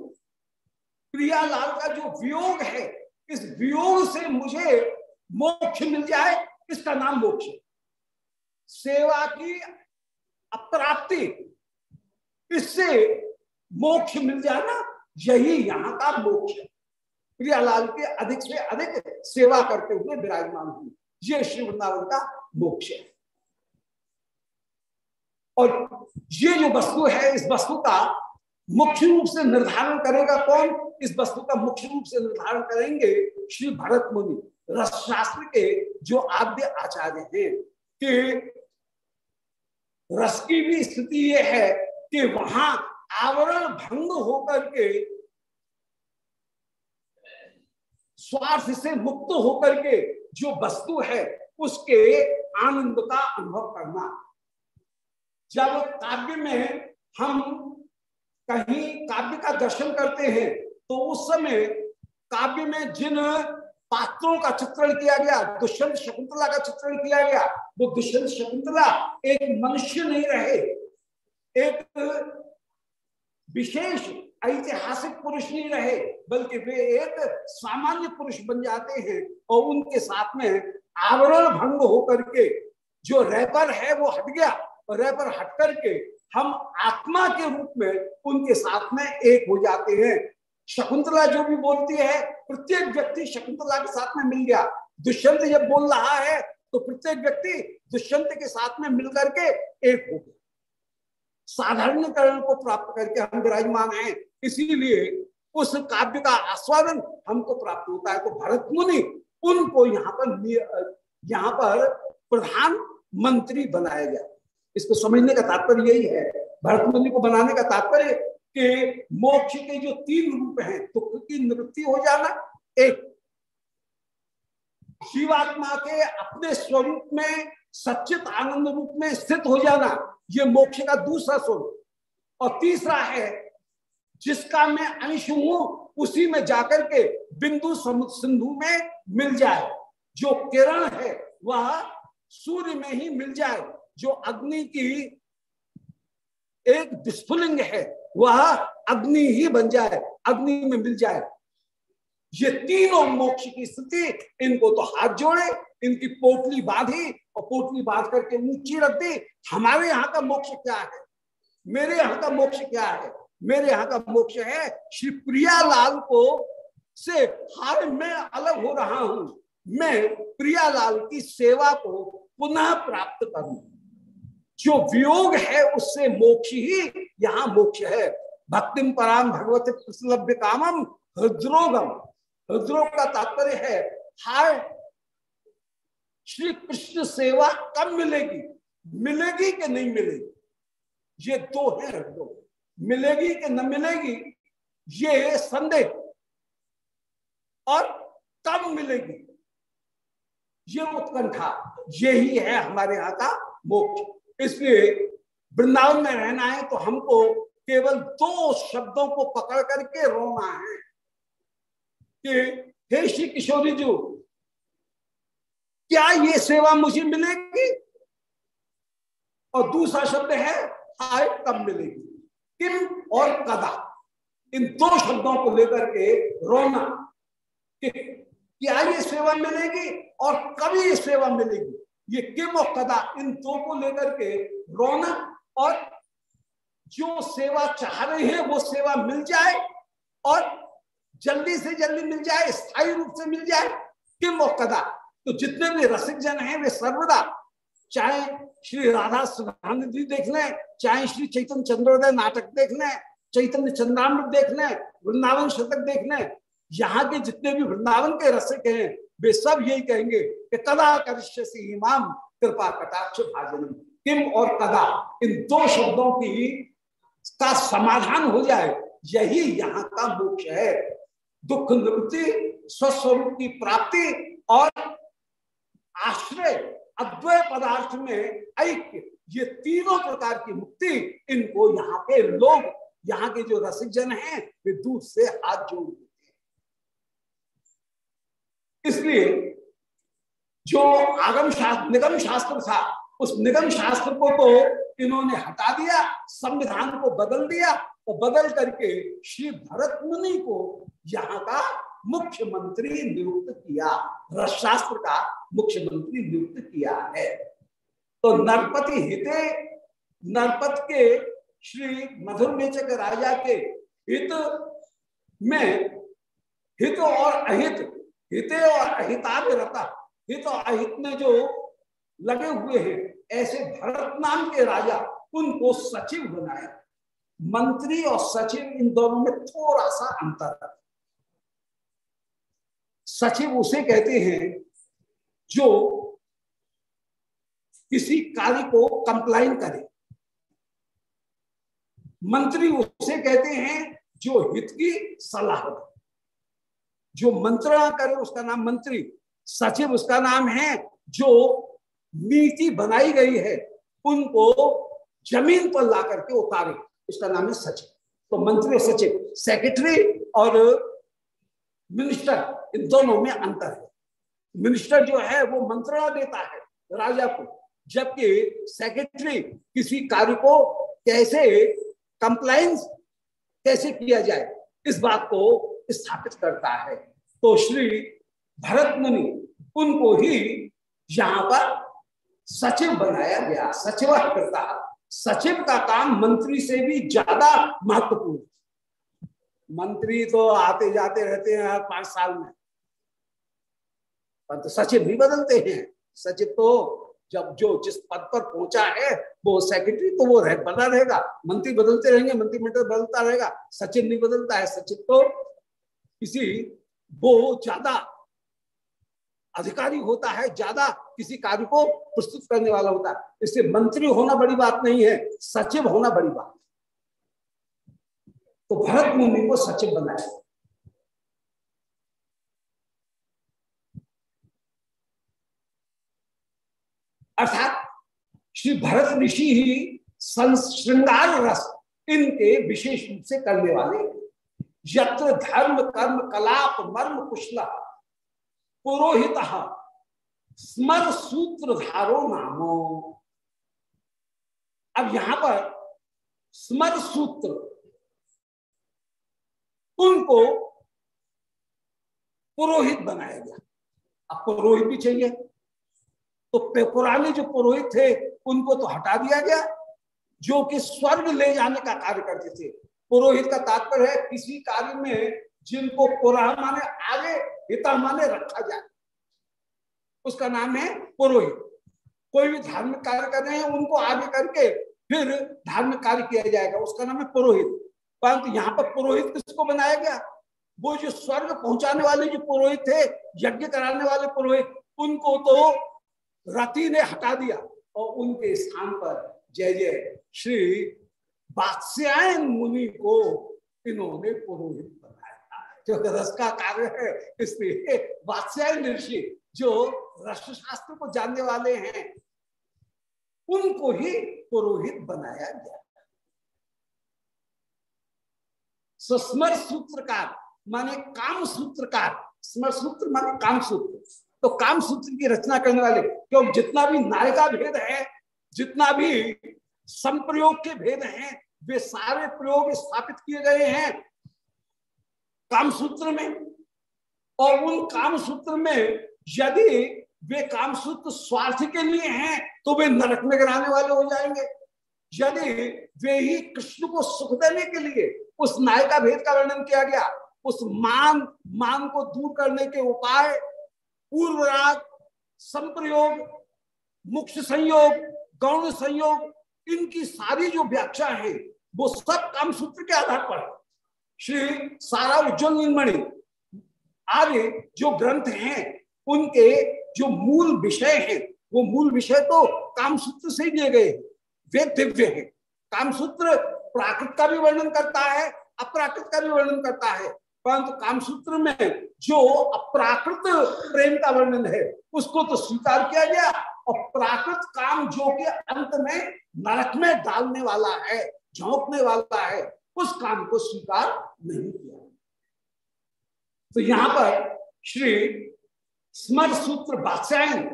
प्रियालाल का जो वियोग है, इस वियोग से मुझे मोक्ष मिल जाए, इसका नाम मोक्ष सेवा की अप्राप्ति, इससे मोक्ष मिल जाना, यही यहाँ का मोक्ष है। प्रियालाल के अधिक से अधिक सेवा करते हुए विराजमान हुई ये श्री वृंदावन का मोक्ष है। और ये जो वस्तु है, इस वस्तु का मुख्य रूप से निर्धारण करेगा कौन? इस वस्तु का मुख्य रूप से निर्धारण करेंगे श्री भरत मुनि, रसशास्त्र के जो आद्य आचार्य हैं, कि रस की भी स्थिति ये है कि वहाँ आवरण भंग होकर के, स्वार्थ से मुक्त होकर के जो वस्तु है, उसके आनंद का अनुभव करना। जब काव्य में हम कहीं काव्य का दर्शन करते हैं तो उस समय काव्य में जिन पात्रों का चित्रण किया गया, दुष्यंत शकुंतला का चित्रण किया गया, वो दुष्यंत शकुंतला एक मनुष्य नहीं रहे। एक विशेष ऐतिहासिक पुरुष नहीं रहे, बल्कि वे एक सामान्य पुरुष बन जाते हैं और उनके साथ में आवरण भंग होकर के जो रैपर है वो हट गया और रैपर हट करके हम आत्मा के रूप में उनके साथ में एक हो जाते हैं। शकुंतला जो भी बोलती है, प्रत्येक व्यक्ति शकुंतला के साथ में मिल गया। दुष्यंत जब बोल रहा है तो प्रत्येक व्यक्ति दुष्यंत के साथ में मिलकर के एक हो गया। साधारणीकरण को प्राप्त करके हम विराजमान हैं। इसीलिए उस काव्य का आस्वादन हमको प्राप्त होता है। तो भरत मुनि उनको यहाँ पर यहाँ पर प्रधान मंत्री बनाया गया। इसको समझने का तात्पर्य यही है। भरत मुनि को बनाने का तात्पर्य कि मोक्ष के जो तीन रूप हैं, दुख की निवृत्ति हो जाना एक। शिवात्मा के अपने स्वरूप में सचित आनंद रूप में स्थित हो जाना, ये मोक्ष का दूसरा स्वरूप। और तीसरा है, जिसका मैं अंश हूँ, उसी में जाकर के बिंदु सिंधु में मिल जाए। जो किरण है, वह सूर्य में ही मिल जाए। जो अग्नि की एक विस्फुलिंग है वह अग्नि ही बन जाए, अग्नि में मिल जाए। ये तीनों मोक्ष की स्थिति, इनको तो हाथ जोड़े, इनकी पोटली बांधी और पोटली बाँध करके ऊँची रख दी। हमारे यहाँ का मोक्ष क्या है? मेरे यहाँ का मोक्ष क्या है? मेरे यहाँ का मोक्ष है श्री प्रियालाल को से हाल मैं अलग हो रहा हूँ। मैं प्रियालाल की सेवा को पुनः प्राप्त करूँ। जो वियोग है उससे मोक्ष ही यहाँ मोक्ष है। भक्तिम पराम भगवती प्रसलभ्य कामम हृद्रोगम हृद्रोग का तात्पर्य है, हाय श्री कृष्ण सेवा कब मिलेगी? मिलेगी कि नहीं मिलेगी? ये दो है हृदय मिलेगी कि न मिलेगी? ये संदेह। और कब मिलेगी? ये उत्कंठा। यही है हमारे यहाँ का मोक्ष। इसलिए वृंदावन में रहना है तो हमको केवल दो शब्दों को पकड़ करके रोना है कि हे श्री किशोरी जी, क्या ये सेवा मुझे मिलेगी? और दूसरा शब्द है, हाय, कब मिलेगी? किम और कदा? इन दो शब्दों को लेकर के रोना कि क्या ये सेवा मिलेगी और कभी ये सेवा मिलेगी? ये किम और कदा इन दो को लेकर के रोना और जो सेवा चाह रहे हैं, वो सेवा मिल जाए और जल्दी से जल्दी मिल जाए, स्थायी रूप से मिल जाए किम और कदा तो जितने भी रसिक जन हैं, वे सर्वदा चाहे श्री राधा सुधानिधि देख लें, चाहे श्री चैतन्य चंद्रोदय नाटक देख लें, चैतन्य चंद्रामृत देख लें, वृंदावन शतक देख लें, यहाँ के जितने भी वृंदावन के रसिक हैं वे सब यही कहेंगे कि कदा करिष्यसी इमाम कृपा कटाक्ष भाजन किम और कदा इन दो शब्दों की का समाधान हो जाए, यही यहाँ का मोक्ष है। दुख निवृत्ति, स्वस्वरूप की प्राप्ति और आश्रय अद्वय पदार्थ में ऐक्य, ये तीनों प्रकार की मुक्ति इनको यहाँ पे लोग, यहाँ के जो रसिक जन हैं, वे दूर से हाथ जोड़ देते हैं। इसलिए जो आगम शास्त्र निगम शास्त्र था, उस निगम शास्त्र को तो इन्होंने हटा दिया, संविधान को बदल दिया और बदल करके श्री भरत मुनि को यहाँ का मुख्यमंत्री नियुक्त किया, रसशास्त्र का मुख्यमंत्री नियुक्त किया है। तो नरपति हिते, नरपत के श्री मधुर मेचक राजा के हित में, हित और अहित हिते और अहिताद रहता हित और अहित में जो लगे हुए हैं, ऐसे भरत नाम के राजा, उनको सचिव बनाया। मंत्री और सचिव इन दोनों में थोड़ा सा अंतर है। सचिव उसे कहते हैं जो किसी कार्य को कंप्लाइन करे। मंत्री उसे कहते हैं जो हित की सलाह जो मंत्रणा करे उसका नाम मंत्री, सचिव उसका नाम है, जो नीति बनाई गई है, उनको ज़मीन पर ला करके उतारे। उसका नाम है सचिव। तो मंत्री और सचिव सेक्रेटरी और मिनिस्टर इन दोनों में अंतर है। मिनिस्टर जो है, वो मंत्रणा देता है राजा को, जबकि सेक्रेटरी किसी कार्य को कैसे कंप्लाइंस कैसे किया जाए, इस बात को स्थापित करता है। तो श्री भरत मुनि, उनको ही यहाँ पर सचिव बनाया गया, सचिव करता सचिव का काम मंत्री से भी ज़्यादा महत्वपूर्ण मंत्री तो आते जाते रहते हैं हर पाँच साल में। पर तो सचिव भी बदलते हैं। सचिव तो जब जो जिस पद पर पहुँचा है, वो सेक्रेटरी तो वो रह, बना रहेगा। मंत्री बदलते रहेंगे, मंत्रिमंडल बदलता रहेगा। सचिव नहीं बदलता है। सचिव तो किसी वो ज़्यादा अधिकारी होता है, ज़्यादा किसी कार्य को प्रस्तुत करने वाला होता है। इससे मंत्री होना बड़ी बात नहीं है, सचिव होना बड़ी बात तो भरत मुनि को सचिव बनाया। अर्थात श्री भरत ऋषि ही श्रृंगार रस इनके विशेष रूप से करने वाले यत्र धर्म कर्म कलाप मर्म कुशल पुरोहित स्मर सूत्र धारो नामो। अब यहाँ पर स्मर सूत्र, उनको पुरोहित बनाया गया। अब पुरोहित भी चाहिए। तो पुराने जो पुरोहित थे, उनको तो हटा दिया गया, जो कि स्वर्ग ले जाने का कार्य करते थे। पुरोहित का तात्पर्य है, किसी कार्य में जिनको पुराण माने आगे हिता माने रखा जाए। उसका नाम है पुरोहित। कोई भी धार्मिक कार्य कर रहे हैं, उनको आगे करके फिर धार्मिक कार्य किया जाएगा। उसका नाम है पुरोहित। परंतु यहाँ पर पुरोहित किसको बनाया गया? वो जो स्वर्ग पहुँचाने वाले जो पुरोहित थे, यज्ञ कराने वाले पुरोहित, उनको तो रति ने हटा दिया और उनके स्थान पर जय जय श्री बात्स्यायन मुनि को इन्होंने पुरोहित बनाया। जो रस का कार्य है, इसलिए बात्स्यायन ऋषि, जो रस शास्त्र को जानने वाले हैं, उनको ही पुरोहित बनाया गया। स्मर सूत्रकार माने काम सूत्रकार। स्मर सूत्र माने काम सूत्र। तो काम सूत्र की रचना करने वाले, क्यों? जितना भी नायिका भेद है, जितना भी संप्रयोग के भेद हैं वे सारे प्रयोग स्थापित किए गए हैं काम सूत्र में। और उन काम सूत्र में यदि वे काम सूत्र स्वार्थ के लिए हैं तो वे नरक में गिराने वाले हो जाएँगे। यदि वे ही कृष्ण को सुख देने के लिए उस नायिका भेद का वर्णन किया गया, उस मान मान को दूर करने के उपाय पूर्व राग संप्रयोग मुख्य संयोग, गौण संयोग इनकी सारी जो व्याख्या है, वो सब काम सूत्र के आधार पर श्री सारा उज्जवल निर्मणि आदि जो ग्रंथ हैं, उनके जो मूल विषय हैं, वो मूल विषय तो कामसूत्र से ही दिए गए वे दिव्य है। कामसूत्र प्राकृत का भी वर्णन करता है, अप्राकृत का भी वर्णन करता है। परंतु कामसूत्र में जो अप्राकृत प्रेम का वर्णन है, उसको तो स्वीकार किया गया और प्राकृत काम जो के अंत में नरक में डालने वाला है, झोंकने वाला है, उस काम को स्वीकार नहीं किया। तो यहाँ पर श्री स्मर सूत्र बादशायन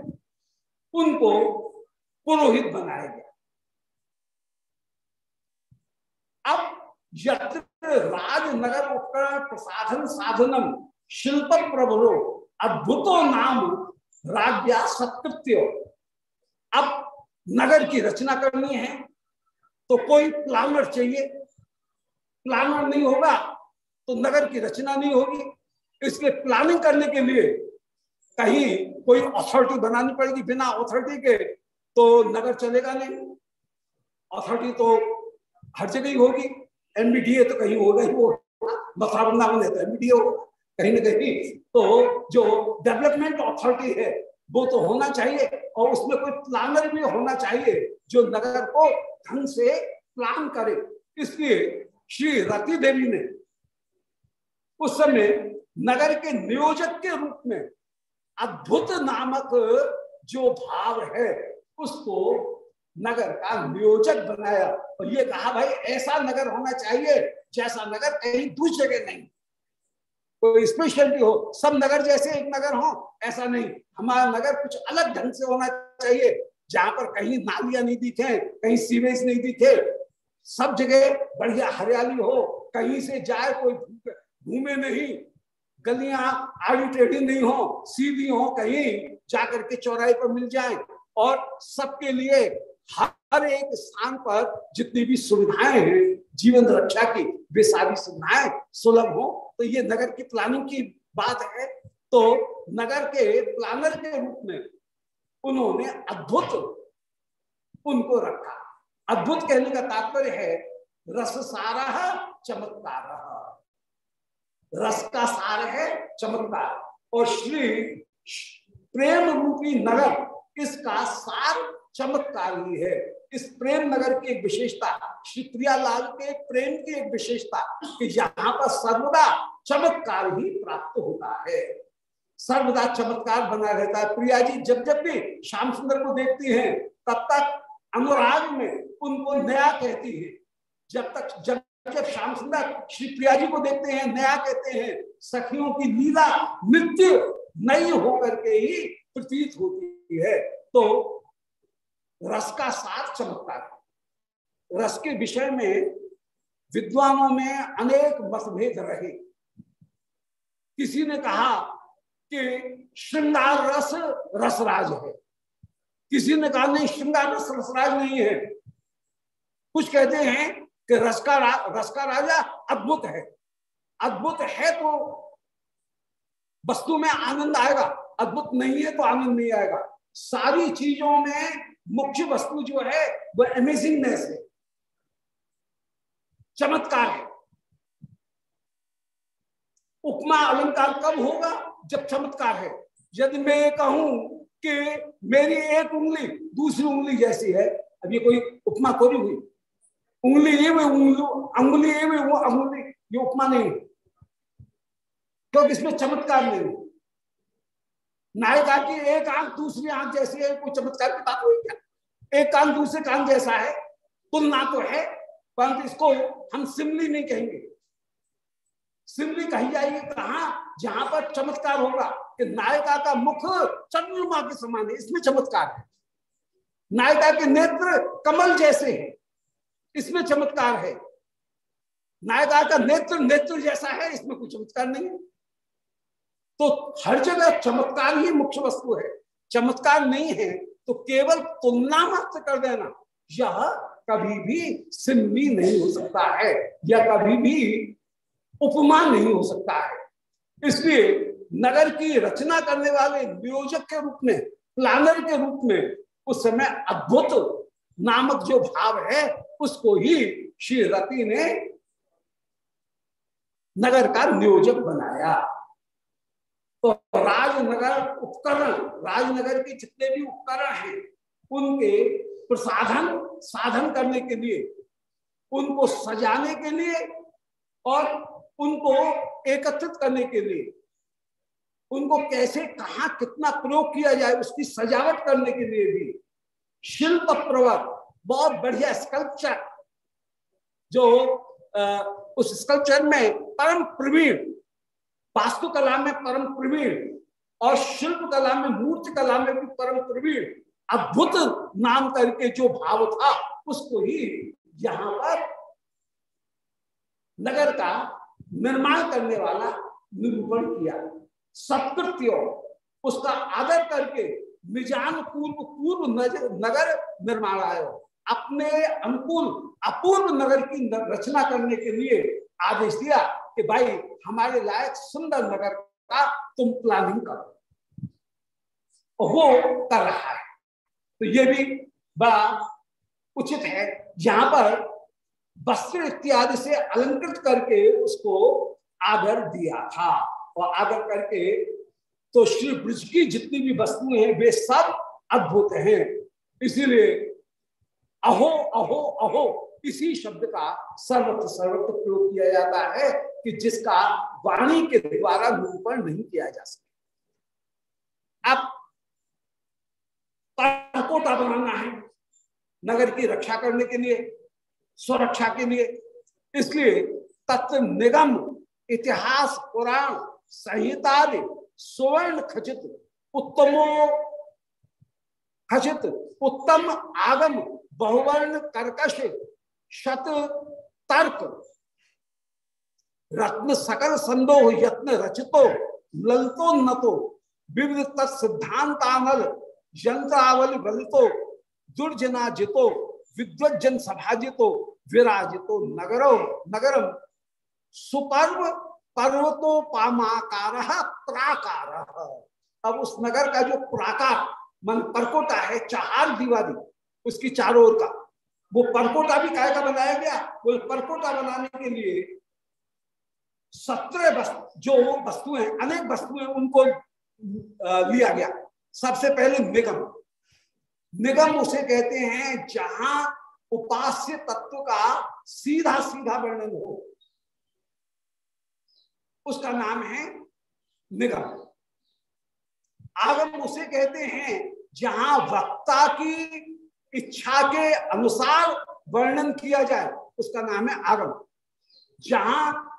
उनको पुरोहित बनाया गया। अब यत्र राजनगर उपकरण प्रसाधन साधनम शिल्प प्रभरो अद्भुतो नाम राज्या सत्कृत्य अब नगर की रचना करनी है तो कोई प्लानर चाहिए। प्लानर नहीं होगा तो नगर की रचना नहीं होगी। इसलिए प्लानिंग करने के लिए कहीं कोई अथॉरिटी बनानी पड़ेगी। बिना अथॉरिटी के तो नगर चलेगा नहीं। अथॉरिटी तो हर जगह ही होगी। एमबीडीए तो कहीं होगा ही वो मथुरा, वृंदावन है तो एमबीडीए होगा। कहीं ना कहीं तो जो डेवलपमेंट अथॉरिटी है वो तो होना चाहिए और उसमें कोई प्लानर भी होना चाहिए जो नगर को ढंग से प्लान करे। इसलिए श्री रति देवी ने उस समय नगर के नियोजक के रूप में अद्भुत नामक जो भाव है, उसको नगर का नियोजक बनाया। और ये कहा, भाई, ऐसा नगर होना चाहिए जैसा नगर कहीं दूसरी जगह नहीं। कोई स्पेशलिटी हो, सब नगर जैसे एक नगर हो, ऐसा नहीं। हमारा नगर कुछ अलग ढंग से होना चाहिए। जहाँ पर कहीं नालियाँ नहीं दिखे, कहीं सीवेज नहीं दिखे, सब जगह बढ़िया हरियाली हो, कहीं से जाए कोई घूमे नहीं, गलियाँ आड़ी टेढ़ी नहीं हो, सीधी हो, कहीं जाकर के चौराहे पर मिल जाए। और सबके लिए हर एक स्थान पर जितनी भी सुविधाएँ हैं, जीवन रक्षा की, वे सारी सुविधाएँ सुलभ हो। तो ये नगर की प्लानिंग की बात है। तो नगर के प्लानर के रूप में उन्होंने अद्भुत उनको रखा। अद्भुत कहने का तात्पर्य है, रस सारा चमत्कार। रस का सार है चमत्कार। और श्री प्रेम रूपी नगर, इसका सार चमत्कार ही है। इस प्रेम नगर की एक विशेषता श्री प्रियालाल के प्रेम की एक विशेषता कि यहाँ पर सर्वदा चमत्कार ही प्राप्त होता है। सर्वदा चमत्कार बना रहता है। प्रिया जी, जब जब भी श्याम सुंदर को देखती हैं, तब तक अनुराग में उनको नया कहती है। जब तक, जब जब श्याम सुंदर श्री प्रिया जी को देखते हैं, नया कहते हैं, सखियों की लीला नित्य नई होकर के ही प्रतीत होती है। तो रस का साथ चमत्कार रस के विषय में विद्वानों में अनेक मतभेद रहे। किसी ने कहा कि श्रृंगार रस रसराज है। किसी ने कहा, नहीं, श्रृंगार रस रसराज नहीं है। कुछ कहते हैं कि रस का रस का राजा अद्भुत है। अद्भुत है तो वस्तु में आनंद आएगा। अद्भुत नहीं है तो आनंद नहीं आएगा। सारी चीज़ों में मुख्य वस्तु जो है वो अमेजिंगनेस है। चमत्कार है। उपमा अलंकार कब होगा? जब चमत्कार है। यदि मैं कहूँ कि मेरी एक उंगली दूसरी उंगली जैसी है, अब ये कोई उपमा थोड़ी हुई। उंगली ये वो उंगली, अंगुली ये वो अंगुली, ये उपमा नहीं क्योंकि इसमें चमत्कार नहीं नायिका की एक आँख दूसरी आँख जैसी है, कोई चमत्कार की बात हुई क्या? एक कान दूसरे कान जैसा है, तुलना तो है, परंतु इसको हम सिमली नहीं कहेंगे। सिमली कही जाएगी कहा? जहाँ पर चमत्कार होगा कि नायिका का मुख चंद्रमा के समान है, इसमें चमत्कार है। नायिका के नेत्र कमल जैसे हैं, इसमें चमत्कार है। नायिका का नेत्र नेत्र जैसा है, इसमें कोई चमत्कार नहीं है। तो हर जगह चमत्कार ही मुख्य वस्तु है। चमत्कार नहीं है तो केवल तुलना मात्र कर देना। यह कभी भी सिम्मी नहीं हो सकता है, या कभी भी उपमा नहीं हो सकता है। इसलिए नगर की रचना करने वाले नियोजक के रूप में प्लानर के रूप में उस समय अद्भुत नामक जो भाव है, उसको ही श्री रति ने नगर का नियोजक बनाया। राजनगर उपकरण राजनगर के जितने भी उपकरण हैं उनके प्रसाधन साधन करने के लिए उनको सजाने के लिए और उनको एकत्रित करने के लिए उनको कैसे कहा कितना प्रयोग किया जाए उसकी सजावट करने के लिए भी शिल्प प्रवर बहुत बढ़िया स्कल्पचर जो आ, उस स्कल्पचर में परम प्रवीण वास्तुकला में परम प्रवीण और शिल्प कला में, मूर्ति कला में भी परम प्रवीण, अद्भुत नाम करके जो भाव था, उसको ही यहाँ पर नगर का निर्माण करने वाला निरूपण किया। सत्कृत्यो, उसका आदर करके निजान पूर्व पूर्व नगर निर्माण आयो। अपने अनुकूल, अपूर्व नगर की रचना करने के लिए आदेश दिया कि भाई, हमारे लायक सुंदर नगर का तुम प्लानिंग करो। वो कर रहा है तो ये भी बड़ा उचित है। जहाँ पर वस्त्र इत्यादि से अलंकृत करके उसको आदर दिया था। और आदर करके तो श्री ब्रज की जितनी भी वस्तुएँ हैं, वे सब अद्भुत हैं। इसीलिए अहो अहो अहो, इसी शब्द का सर्वत्र सर्वत्र प्रयोग किया जाता है। कि जिसका वाणी के द्वारा निरूपण नहीं किया जा सकता अब परकोटा बनाना है, नगर की रक्षा करने के लिए सुरक्षा के लिए। इसलिए तत्व निगम, इतिहास, पुराण संहिता सुवर्ण खचित, उत्तमो खचित, उत्तम आगम, बहुवर्ण कर्कश, शत तर्क रत्न सकल संदोह यत्न रचितो, ललतो नतो। विविध तत्सिद्धांतानल यंत्रावली बलितो, दुर्जना जितो विद्वजन सभाजितो, विराजितो नगरो, नगरम। सुपर्व पर्वतो पामाकार प्राकार। अब उस नगर का जो प्राकार, मन परकोटा है, चार दीवारी उसकी चारों ओर का। वो परकोटा भी काय का बनाया गया? वो परकोटा बनाने के लिए सत्रह जो वस्तुएँ अनेक वस्तुएँ उनको लिया गया। सबसे पहले निगम। निगम उसे कहते हैं जहाँ उपास्य तत्व का सीधा सीधा वर्णन हो। उसका नाम है निगम। आगम उसे कहते हैं जहाँ वक्ता की इच्छा के अनुसार वर्णन किया जाए, उसका नाम है आगम। जहाँ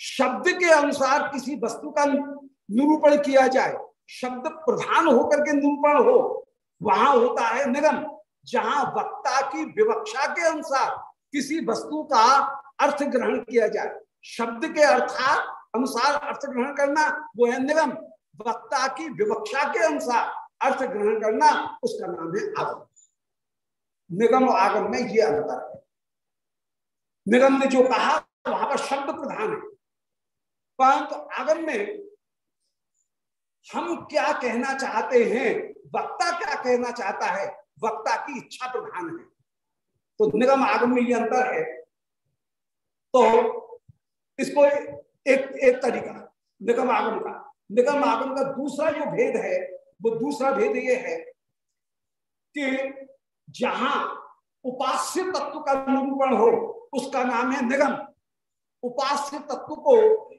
शब्द के अनुसार किसी वस्तु का निरूपण किया जाए, शब्द प्रधान होकर के निरूपण हो, वहाँ होता है निगम, जहाँ वक्ता की विवक्षा के अनुसार किसी वस्तु का अर्थ ग्रहण किया जाए। शब्द के अर्थात अनुसार अर्थ ग्रहण करना, वो है निगम। वक्ता की विवक्षा के अनुसार अर्थ ग्रहण करना, उसका नाम है आगम। निगम और आगम में ये अंतर है। निगम ने जो कहा, वहाँ पर शब्द प्रधान है। परंतु आगम में, हम क्या कहना चाहते हैं? वक्ता क्या कहना चाहता है? वक्ता की इच्छा प्रधान है। तो निगम आगम में ये अंतर है। तो इसको एक एक तरीका, निगम आगम का। निगम आगम का दूसरा जो भेद है, वो दूसरा भेद ये है कि जहाँ उपास्य तत्व का निरूपण हो, उसका नाम है निगम। उपास्य तत्व को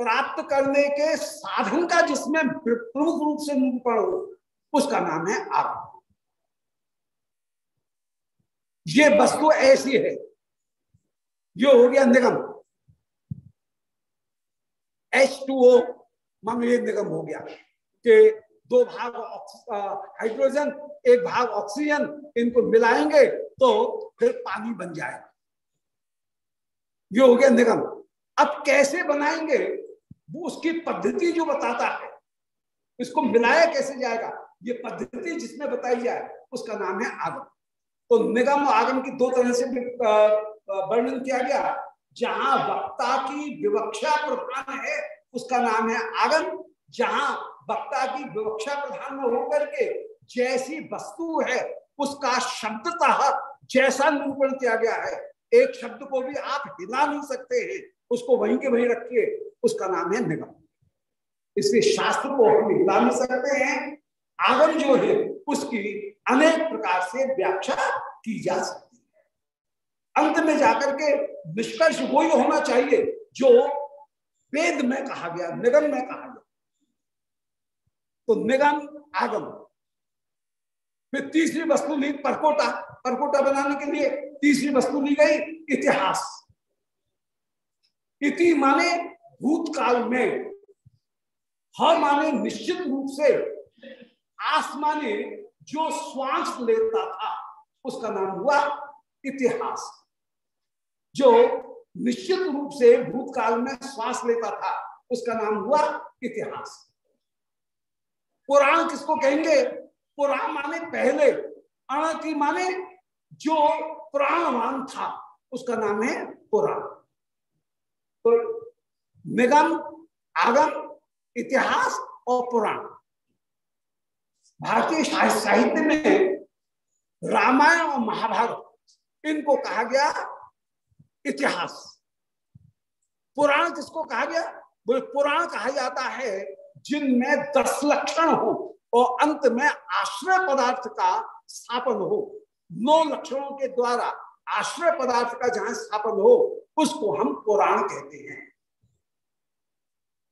प्राप्त करने के साधन का जिसमें प्रमुख रूप से निरूपण हो, उसका नाम है आगम ये वस्तु ऐसी है, ये हो गया निगम। एच टू ओ मान निगम हो गया कि दो भाग हाइड्रोजन, एक भाग ऑक्सीजन, इनको मिलाएँगे तो फिर पानी बन जाएगा। ये हो गया निगम। अब कैसे बनाएँगे? वो उसकी पद्धति जो बताता है, इसको मिलाया कैसे जाएगा? ये पद्धति जिसमें बताई जाए, उसका नाम है आगम। तो निगम आगम की दो तरह से वर्णन किया गया। जहाँ वक्ता की विवक्षा प्रधान है, उसका नाम है आगम। जहाँ वक्ता की विवक्षा प्रधान में होकर के जैसी वस्तु है, उसका शब्दतः जैसा निरूपण किया गया है। एक शब्द को भी आप हिला नहीं सकते हैं। उसको वहीं के वहीं रखिए, उसका नाम है निगम। इसलिए शास्त्र को हम हिला नहीं सकते हैं, आगम जो है, उसकी अनेक प्रकार से व्याख्या की जा सकती है। अंत में जाकर के निष्कर्ष वही होना चाहिए, जो वेद में कहा गया, निगम में कहा गया। तो निगम, आगम। फिर तीसरी वस्तु ली, परकोटा। परकोटा बनाने के लिए तीसरी वस्तु ली गई, इतिहास। इति माने भूतकाल में। हर माने निश्चित रूप से आसमाने जो श्वास लेता था, उसका नाम हुआ इतिहास। जो निश्चित रूप से भूतकाल में श्वास लेता था, उसका नाम हुआ इतिहास। पुराण किसको कहेंगे? पुराण माने पहले अणति माने जो पुराणवान था, उसका नाम है पुराण। तो निगम, आगम, इतिहास और पुराण। भारतीय साहित्य में रामायण और महाभारत, इनको कहा गया इतिहास। पुराण किसको कहा गया? बोले, पुराण कहा जाता है जिनमें दस लक्षण हो और अंत में आश्रय पदार्थ का स्थापन हो। नौ लक्षणों के द्वारा आश्रय पदार्थ का जहाँ स्थापन हो उसको हम पुराण कहते हैं।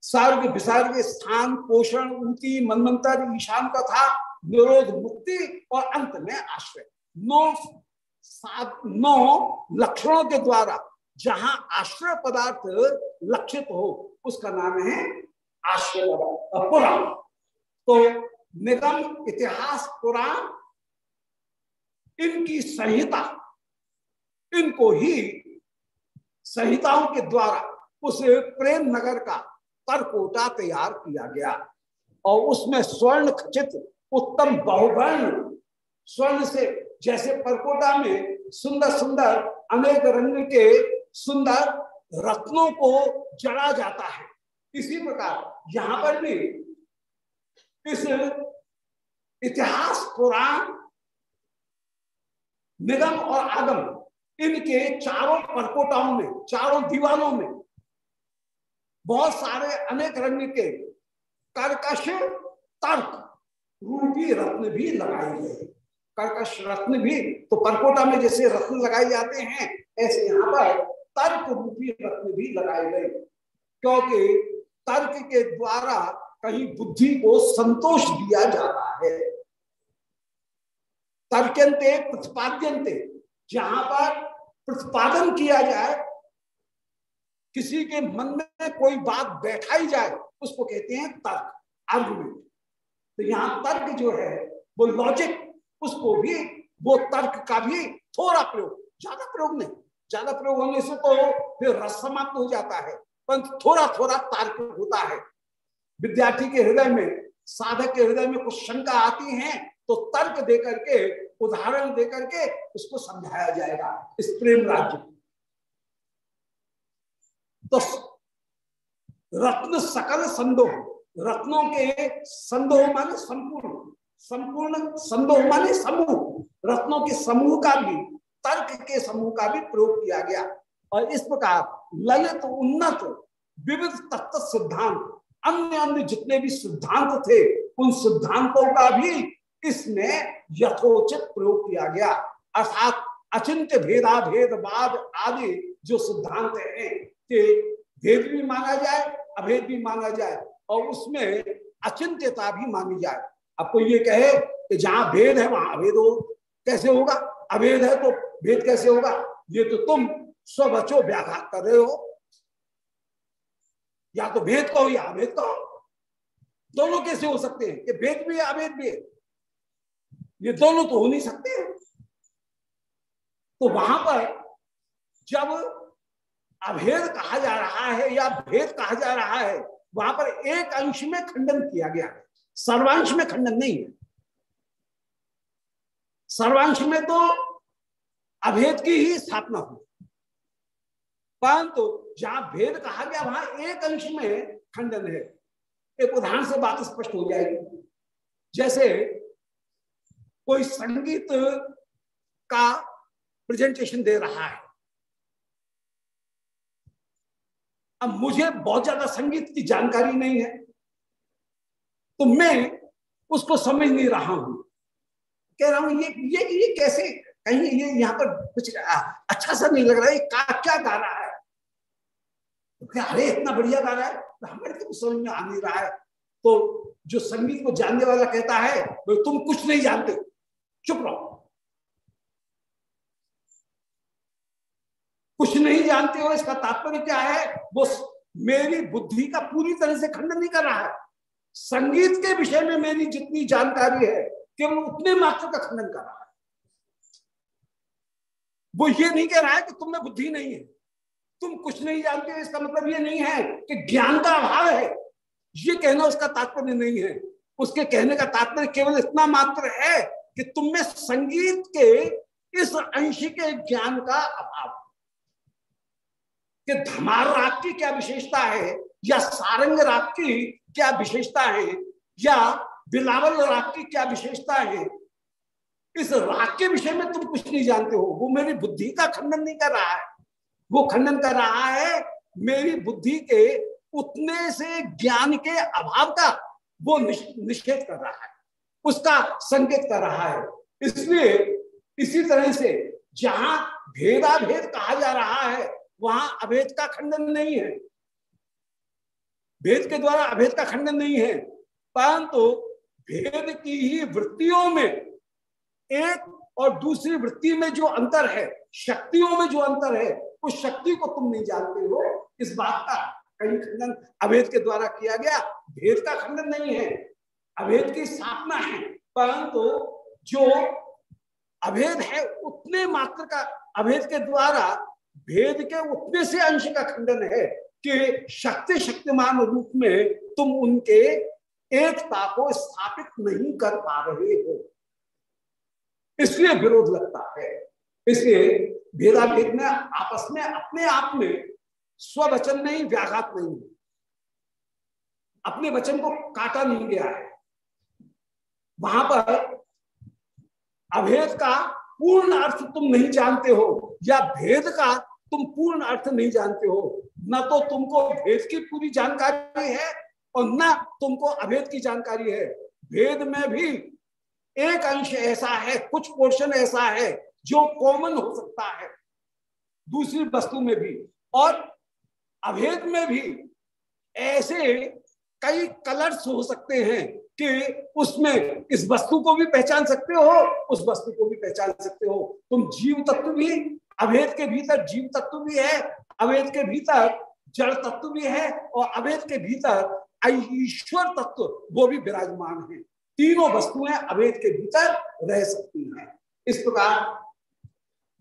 सर्ग विसर्ग स्थान, पोषण ऊती मनमंत्र, ईशान का था निरोध, मुक्ति और अंत में आश्रय। नौ सात, नौ लक्षणों के द्वारा जहाँ आश्रय पदार्थ लक्षित हो, उसका नाम है आश्रय पुराण। तो निगम, इतिहास, पुराण, इनकी संहिता, इनको ही संहिताओं के द्वारा उस प्रेम नगर का तरकोटा तैयार किया गया। और उसमें स्वर्ण खचित उत्तम बहुवर्ण स्वर्ण से जैसे परकोटा में सुंदर सुंदर अनेक रंग के सुंदर रत्नों को जड़ा जाता है। इसी प्रकार यहाँ पर भी इस इतिहास पुराण, निगम और आगम इनके चारों परकोटाओं में, चारों दीवानों में बहुत सारे अनेक रंग के कर्कश तर्क, रूपी रत्न भी लगाए गए कर्कश रत्न भी तो परकोटा में जैसे रत्न लगाए जाते हैं, ऐसे यहाँ पर तर्क रूपी रत्न भी लगाए गए क्योंकि तर्क के द्वारा कहीं बुद्धि को संतोष दिया जाता है। तर्कंते प्रतिपाद्यंते जहाँ पर प्रतिपादन किया जाए, किसी के मन में कोई बात बैठाई जाए, उसको कहते हैं तर्क आर्गुमेंट तो यहाँ तर्क जो है, वो लॉजिक उसको भी, वो तर्क का भी थोड़ा प्रयोग, ज़्यादा प्रयोग नहीं, ज़्यादा प्रयोग होने से तो फिर रस समाप्त हो जाता है, परंतु थोड़ा थोड़ा तर्क होता है। विद्यार्थी के हृदय में, साधक के हृदय में कुछ शंका आती है तो तर्क दे करके उदाहरण देकर के उसको समझाया जाएगा इस प्रेम राज्य तो रत्न सकल संदोह, रत्नों के संदोह माने संपूर्ण संपूर्ण संदोह माने समूह, रत्नों के समूह का भी, तर्क के समूह का भी प्रयोग किया गया। और इस प्रकार ललित, उन्नत, विविध तत्व सिद्धांत अन्य अन्य जितने भी सिद्धांत थे, उन सिद्धांतों का भी इसमें यथोचित प्रयोग किया गया। अर्थात अचिंत्य भेदा भेदवाद आदि जो सिद्धांत हैं, कि भेद भी माना जाए, अभेद भी माना जाए, और उसमें अचिंत्यता भी मानी जाए। आपको ये कहे कि जहाँ भेद है, वहाँ अभेद हो, कैसे होगा? अभेद है तो भेद कैसे होगा? ये तो तुम स्वबचो व्याघात कर रहे हो। या तो भेद कहो या अभेद कहो। दोनों कैसे हो सकते हैं? कि भेद भी अभेद भी है। ये दोनों तो हो नहीं सकते। तो वहाँ पर जब अभेद कहा जा रहा है या भेद कहा जा रहा है, वहाँ पर एक अंश में खंडन किया गया है। सर्वांश में खंडन नहीं है। सर्वांश में तो अभेद की ही स्थापना हुई। परंतु जहाँ भेद कहा गया, वहाँ एक अंश में खंडन है। एक उदाहरण से बात स्पष्ट हो जाएगी। जैसे कोई संगीत का प्रेजेंटेशन दे रहा है। अब मुझे बहुत ज़्यादा संगीत की जानकारी नहीं है तो मैं उसको समझ नहीं रहा हूँ। कह रहा हूँ ये ये ये कैसे कहीं ये यहाँ पर कुछ अच्छा सा नहीं लग रहा है का, क्या गा रहा है? तो अरे इतना बढ़िया गा रहा है तो हमारे तो समझ में आ नहीं रहा है। तो जो संगीत को जानने वाला कहता है तुम कुछ नहीं जानते चुप रहो। कुछ नहीं जानते हो, इसका तात्पर्य क्या है? वो मेरी बुद्धि का पूरी तरह से खंडन नहीं कर रहा है। संगीत के विषय में मेरी जितनी जानकारी है, केवल उतने मात्र का खंडन कर रहा है। वो ये नहीं कह रहा है कि तुम में बुद्धि नहीं है। तुम कुछ नहीं जानते हो, इसका मतलब ये नहीं है कि ज्ञान का अभाव है। ये कहना उसका तात्पर्य नहीं है। उसके कहने का तात्पर्य केवल इतना मात्र है कि तुम में संगीत के इस अंश के ज्ञान का अभाव। कि धमार राग की क्या विशेषता है, या सारंग राग की क्या विशेषता है, या बिलावल राग की क्या विशेषता है, इस राग के विषय में तुम कुछ नहीं जानते हो। वो मेरी बुद्धि का खंडन नहीं कर रहा है। वो खंडन कर रहा है मेरी बुद्धि के उतने से ज्ञान के अभाव का वो निषेध कर रहा है। उसका संकेत कर रहा है। इसलिए इसी तरह से जहाँ भेदा भेद कहा जा रहा है, वहाँ अभेद का खंडन नहीं है। भेद के द्वारा अभेद का खंडन नहीं है, परंतु तो भेद की ही वृत्तियों में एक और दूसरी वृत्ति में जो अंतर है, शक्तियों में जो अंतर है, उस शक्ति को तुम नहीं जानते हो। इस बात का कहीं खंडन अभेद के द्वारा किया गया, भेद का खंडन नहीं है। अभेद की स्थापना है। परंतु जो अभेद है, उतने मात्र का अभेद के द्वारा भेद के उतने से अंश का खंडन है कि शक्ति शक्तिमान रूप में तुम उनके एकता को स्थापित नहीं कर पा रहे हो। इसलिए विरोध लगता है। इसलिए भेदा भेद में, आपस में, अपने आप में स्ववचन नहीं, व्याघात नहीं। है अपने वचन को काटा नहीं गया है। वहाँ पर अभेद का पूर्ण अर्थ तुम नहीं जानते हो, या भेद का तुम पूर्ण अर्थ नहीं जानते हो। न तो तुमको भेद की पूरी जानकारी है और न तुमको अभेद की जानकारी है। भेद में भी एक अंश ऐसा है, कुछ पोर्शन ऐसा है जो कॉमन हो सकता है। दूसरी वस्तु में भी और अभेद में भी ऐसे कई कलर्स हो सकते हैं। कि उसमें इस वस्तु को भी पहचान सकते हो, उस वस्तु को भी पहचान सकते हो। तुम जीव तत्व भी अभेद के भीतर जीव तत्व भी है अभेद के भीतर जड़ तत्व भी है, और अभेद के भीतर ईश्वर तत्व, वो भी विराजमान है। तीनों वस्तुएँ अभेद के भीतर रह सकती हैं। इस प्रकार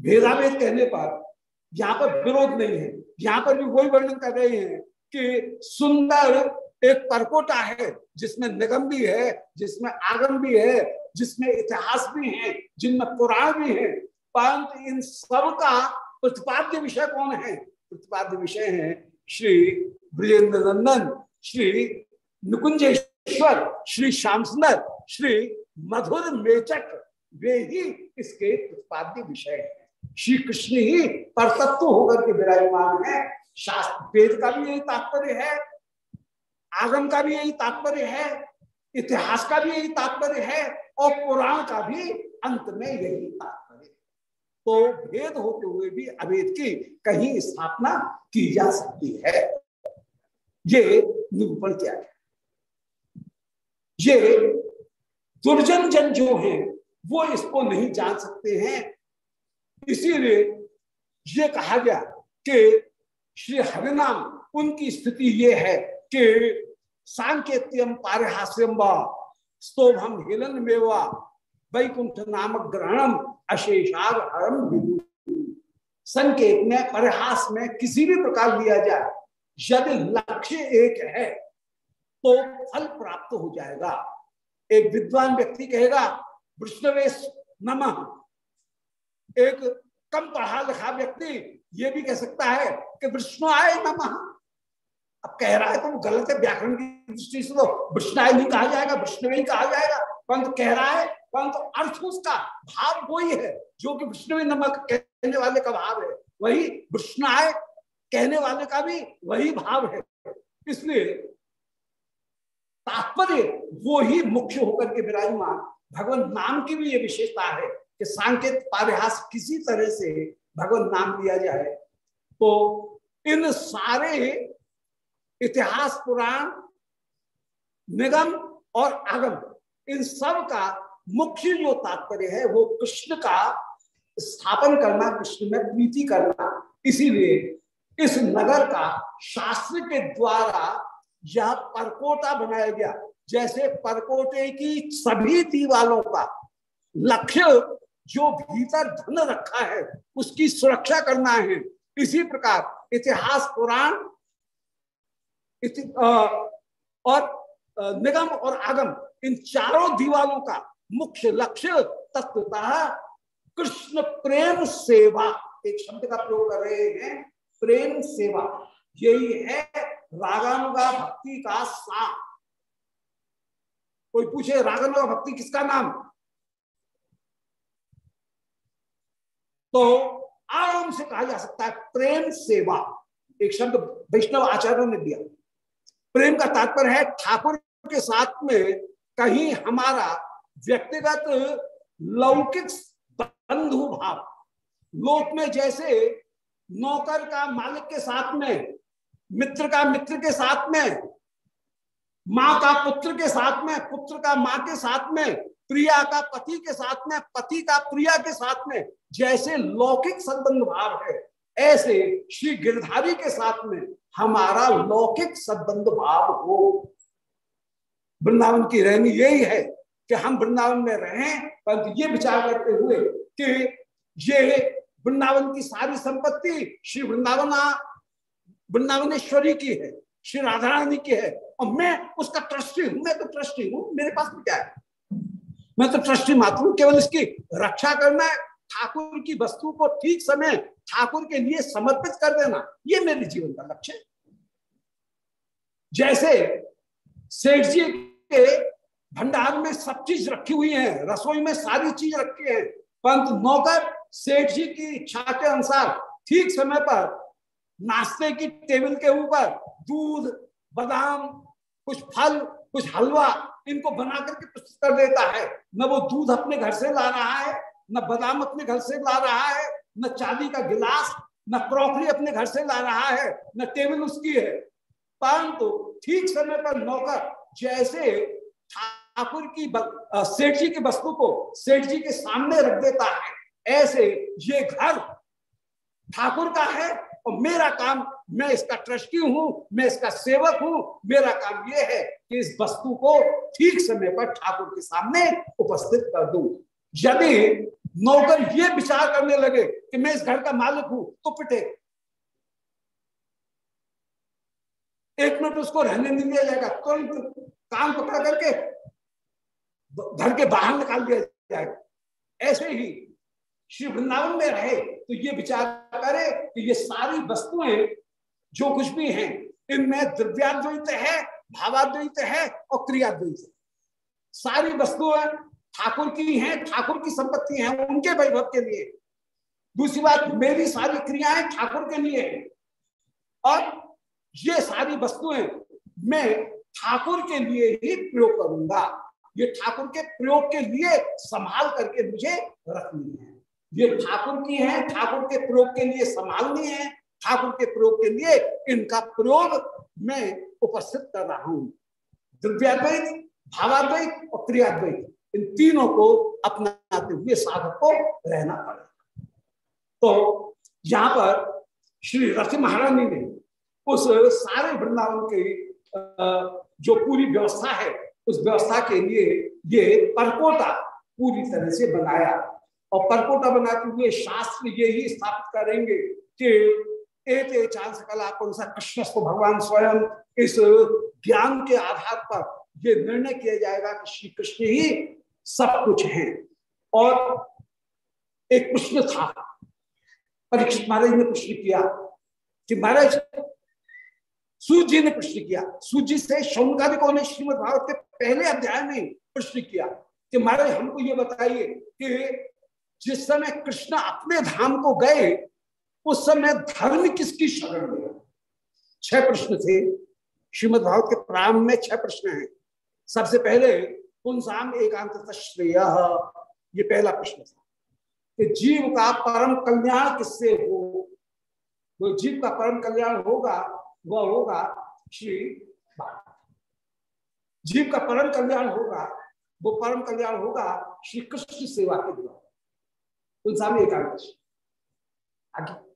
भेदाभेद कहने पर यहाँ पर विरोध नहीं है। यहाँ पर भी वही वर्णन कर रहे हैं कि सुंदर एक परकोटा है, जिसमें निगम भी है, जिसमें आगम भी है, जिसमें इतिहास भी है, जिनमें पुराण भी है। परंतु इन सब का प्रतिपाद्य विषय कौन है? प्रतिपाद्य विषय है श्री ब्रजेंद्र नंदन श्री नुकुंजेश्वर, श्री श्याम सुंदर श्री मधुर मेचक। वे ही इसके प्रतिपाद्य विषय है। श्री कृष्ण ही परतत्व होकर के विराजमान है। शास्त्र वेद का भी यही तात्पर्य है। आगम का भी यही तात्पर्य है, इतिहास का भी यही तात्पर्य है, और पुराण का भी अंत में यही तात्पर्य। तो भेद होते हुए भी अभेद की कहीं स्थापना की जा सकती है। ये निरूपण किया गया। ये दुर्जन जन जो है, वो इसको नहीं जान सकते हैं। इसीलिए ये कहा गया कि श्री हरिनाम, उनकी स्थिति ये है कि सांकेत्यम पारिहास्यम व। स्तोभम हेलन मेवा वैकुंठ नामक ग्रहणम अशेषाग हरम संकेत में, परिहास में किसी भी प्रकार लिया जाए, यदि लक्ष्य एक है तो फल प्राप्त हो जाएगा। एक विद्वान व्यक्ति कहेगा, विष्णवेश, नमः। एक कम पढ़ा लिखा व्यक्ति ये भी कह सकता है कि विष्णु आए नमः। अब कह रहा है तो वो गलत है, व्याकरण की दृष्टि से तो विष्णाय कहा जाएगा, विष्णु नहीं कहा जाएगा। परंतु कह रहा है परंतु अर्थ उसका भाव वही है, जो कि विष्णु नमक कहने वाले का भाव है। वही विष्णाय कहने वाले का भी वही भाव है। इसलिए तात्पर्य वो ही मुख्य होकर के विराजमान। भगवान नाम की भी ये विशेषता है कि सांकेत पारिहास किसी तरह से भगवान नाम लिया जाए। तो इन सारे इतिहास, पुराण, निगम और आगम, इन सब का मुख्य जो तात्पर्य है, वो कृष्ण का स्थापन करना, कृष्ण में प्रीति करना। इसीलिए इस नगर का शास्त्र के द्वारा यह परकोटा बनाया गया। जैसे परकोटे की सभी दीवालों का लक्ष्य जो भीतर धन रखा है, उसकी सुरक्षा करना है। इसी प्रकार इतिहास, पुराण और निगम और आगम, इन चारों दीवालों का मुख्य लक्ष्य तत्वतः कृष्ण प्रेम सेवा। एक शब्द का प्रयोग कर रहे हैं, प्रेम सेवा। यही है रागानुगा भक्ति का सा। कोई पूछे, रागानुगा भक्ति किसका नाम? तो आराम से कहा जा सकता है, प्रेम सेवा। एक शब्द वैष्णव आचार्य ने दिया। प्रेम का तात्पर्य है ठाकुर के साथ में कहीं हमारा व्यक्तिगत लौकिक बंधु भाव। लोक में जैसे नौकर का मालिक के साथ में, मित्र का मित्र के साथ में, माँ का पुत्र के साथ में, पुत्र का माँ के साथ में, प्रिया का पति के साथ में, पति का प्रिया के साथ में, जैसे लौकिक संबंध भाव है, ऐसे श्री गिरधारी के साथ में हमारा लौकिक संबंध भाव हो। वृंदावन की रहनी यही है कि हम वृंदावन में रहें, परंतु ये विचार करते हुए कि ये वृंदावन की सारी संपत्ति श्री वृंदावना, वृंदावनेश्वरी की है, श्री राधा रानी की है, और मैं उसका ट्रस्टी हूँ, मैं तो ट्रस्टी हूँ, मेरे पास में क्या है? मैं तो ट्रस्टी मात्र हूँ, केवल इसकी रक्षा करना है ठाकुर की वस्तु को ठीक समय ठाकुर के लिए समर्पित कर देना, ये मेरे जीवन का लक्ष्य है। जैसे सेठ जी के भंडार में सब चीज़ रखी हुई है, रसोई में सारी चीज़ रखी है परंतु नौकर सेठ जी की इच्छा के अनुसार ठीक समय पर नाश्ते की टेबल के ऊपर दूध, बादाम, कुछ फल, कुछ हलवा इनको बना करके प्रस्तुत कर देता है। न वो दूध अपने घर से ला रहा है न बादाम अपने घर से ला रहा है, न चांदी का गिलास, न क्रॉकरी अपने घर से ला रहा है, न टेबल उसकी है। परंतु ठीक समय पर नौकर जैसे ठाकुर की सेठ जी की वस्तु को सेठ जी के सामने रख देता है, ऐसे ये घर ठाकुर का है और मेरा काम, मैं इसका ट्रस्टी हूँ, मैं इसका सेवक हूँ, मेरा काम यह है कि इस वस्तु को ठीक समय पर ठाकुर के सामने उपस्थित कर दू। यदि नौकर ये विचार करने लगे कि मैं इस घर का मालिक हूँ तो पिटे। एक मिनट उसको रहने नहीं दिया जाएगा तुरंत कान पकड़ करके? घर के बाहर निकाल दिया जाएगा। ऐसे ही श्री वृंदावन में रहे तो ये विचार करे कि ये सारी वस्तुएँ जो कुछ भी हैं, इनमें द्रव्याद्वैत है, भावाद्वैत है और क्रियाद्वैत है। सारी वस्तुएँ ठाकुर की है, ठाकुर की संपत्ति है उनके वैभव के लिए। दूसरी बात, मेरी सारी क्रियाएँ ठाकुर के लिए है। और ये सारी वस्तुएँ मैं ठाकुर के लिए ही प्रयोग करूँगा। ये ठाकुर के प्रयोग के लिए संभाल करके मुझे रखनी है। ये ठाकुर की है, ठाकुर के प्रयोग के लिए संभालनी है। ठाकुर के प्रयोग के लिए इनका प्रयोग मैं उपस्थित कर रहा हूँ। द्रव्याद्वैत, भावाद्वैत और क्रियाद्वैत। इन तीनों को अपनाते हुए साधक को रहना पड़ेगा। तो यहाँ पर श्री रथ महारानी ने उस सारे वृंदावन के जो पूरी व्यवस्था है, उस व्यवस्था के लिए ये परकोटा पूरी तरह से बनाया। और परकोटा बनाते हुए शास्त्र ये ही स्थापित करेंगे कि एक चांस कला कौन सा कृष्ण भगवान स्वयं इस ज्ञान के आधार पर ये निर्णय किया जाएगा कि श्री कृष्ण ही सब कुछ है। और एक प्रश्न था, परीक्षित महाराज ने प्रश्न किया कि महाराज सूजी ने प्रश्न किया। सूजी से शौनकादिकों ने श्रीमद भागवत के पहले अध्याय में प्रश्न किया कि महाराज, हमको ये बताइए कि जिस समय कृष्ण अपने धाम को गए, उस समय धर्म किसकी शरण में छह प्रश्न थे। श्रीमद भागवत के प्रारंभ में छह प्रश्न हैं। सबसे पहले पुनसाम एकांत श्रेय ये पहला प्रश्न था कि जीव का परम कल्याण किससे हो? वो जीव का परम कल्याण होगा, वह होगा श्री जीव का परम कल्याण होगा, वो परम कल्याण होगा श्री कृष्ण सेवा के द्वारा। उन सामने एकादश आगे।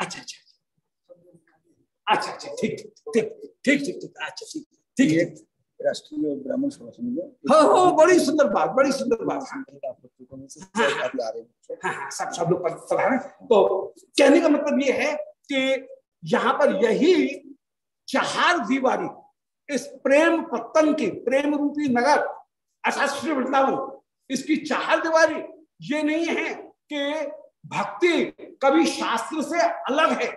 अच्छा अच्छा अच्छा अच्छा ठीक ठीक ठीक ठीक ठीक अच्छा ठीक ठीक राष्ट्रीय ब्राह्मण सभा समझो हाँ। हाँ बड़ी सुंदर बात बड़ी सुंदर बात। हाँ हाँ हाँ सब सब लोग तो कहने का मतलब ये है कि यहाँ पर यही चार दीवारी इस प्रेम पत्तन की प्रेम रूपी नगर श्री वृंदावन इसकी चार दीवारी ये नहीं है कि भक्ति कभी शास्त्र से अलग है।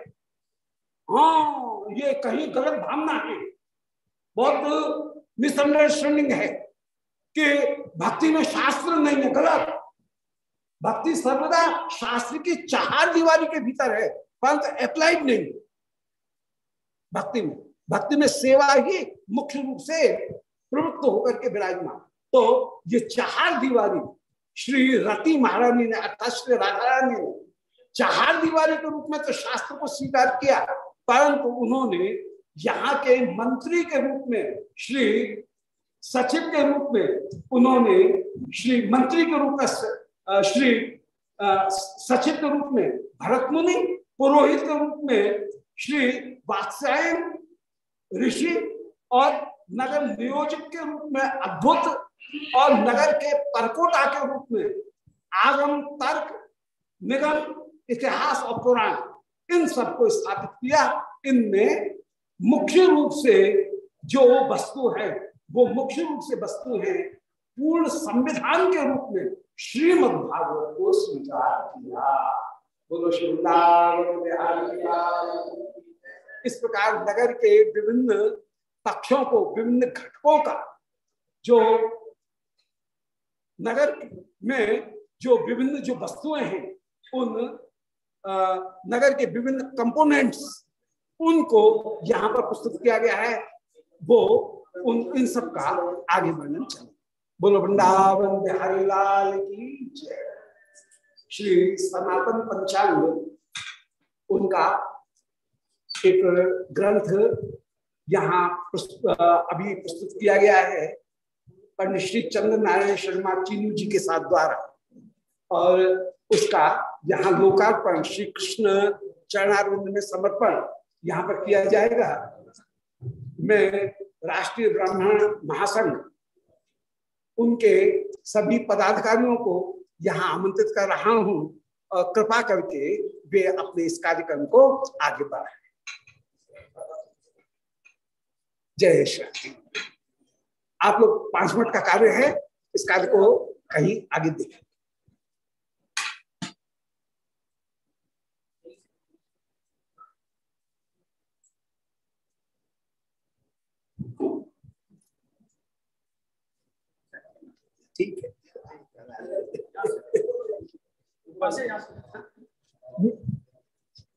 हाँ ये कहीं गलत भावना है। बहुत मिसअंडरस्टैंडिंग है कि भक्ति में शास्त्र नहीं है, गलत। भक्ति सर्वदा शास्त्र की चार दीवारी के भीतर है, परंतु अप्लाइड नहीं। भक्ति में भक्ति में सेवा ही मुख्य रूप से प्रवृत्त होकर के विराजमान। तो ये चार दीवारी श्री रति महारानी ने, अर्थात श्री राधा रानी ने चार दीवारी के रूप में तो शास्त्र को स्वीकार किया, परंतु उन्होंने यहाँ के मंत्री के रूप में, श्री सचिव के रूप में उन्होंने श्री मंत्री के रूप में श्री सचिव के रूप में भरत मुनि, पुरोहित के रूप में श्री वात्सायन ऋषि और नगर नियोजक के रूप में अद्भुत और नगर के परकोटा के रूप में आगम, तर्क, निगम, इतिहास और पुराण, इन सबको स्थापित किया। इनमें मुख्य रूप से जो वस्तु है, वो मुख्य रूप से वस्तु है, पूर्ण संविधान के रूप में श्रीमद भागवत को स्वीकार किया। बोलो इस प्रकार नगर के विभिन्न पक्षों को, विभिन्न घटकों का जो नगर में जो विभिन्न जो वस्तुएँ हैं, उन नगर के विभिन्न कंपोनेंट्स उनको यहाँ पर प्रस्तुत किया गया है। वो उन, इन सब का आगे वर्णन चले बोलो, वृंदावन बिहारी लाल की जय। श्री सनातन पंचांग, उनका एक ग्रंथ यहाँ अभी प्रस्तुत किया गया है। पंडित श्री चंद्र नारायण शर्मा चीनू जी के साथ द्वारा। और उसका यहाँ लोकार्पण, श्री कृष्ण चरणारविंद में समर्पण यहाँ पर किया जाएगा। मैं राष्ट्रीय ब्राह्मण महासंघ उनके सभी पदाधिकारियों को यहाँ आमंत्रित कर रहा हूँ और कृपा करके वे अपने इस कार्यक्रम को आगे बढ़ाए। जय श्री आप लोग पाँच मिनट का कार्य है, इस कार्य को कहीं आगे देखें। ठीक है।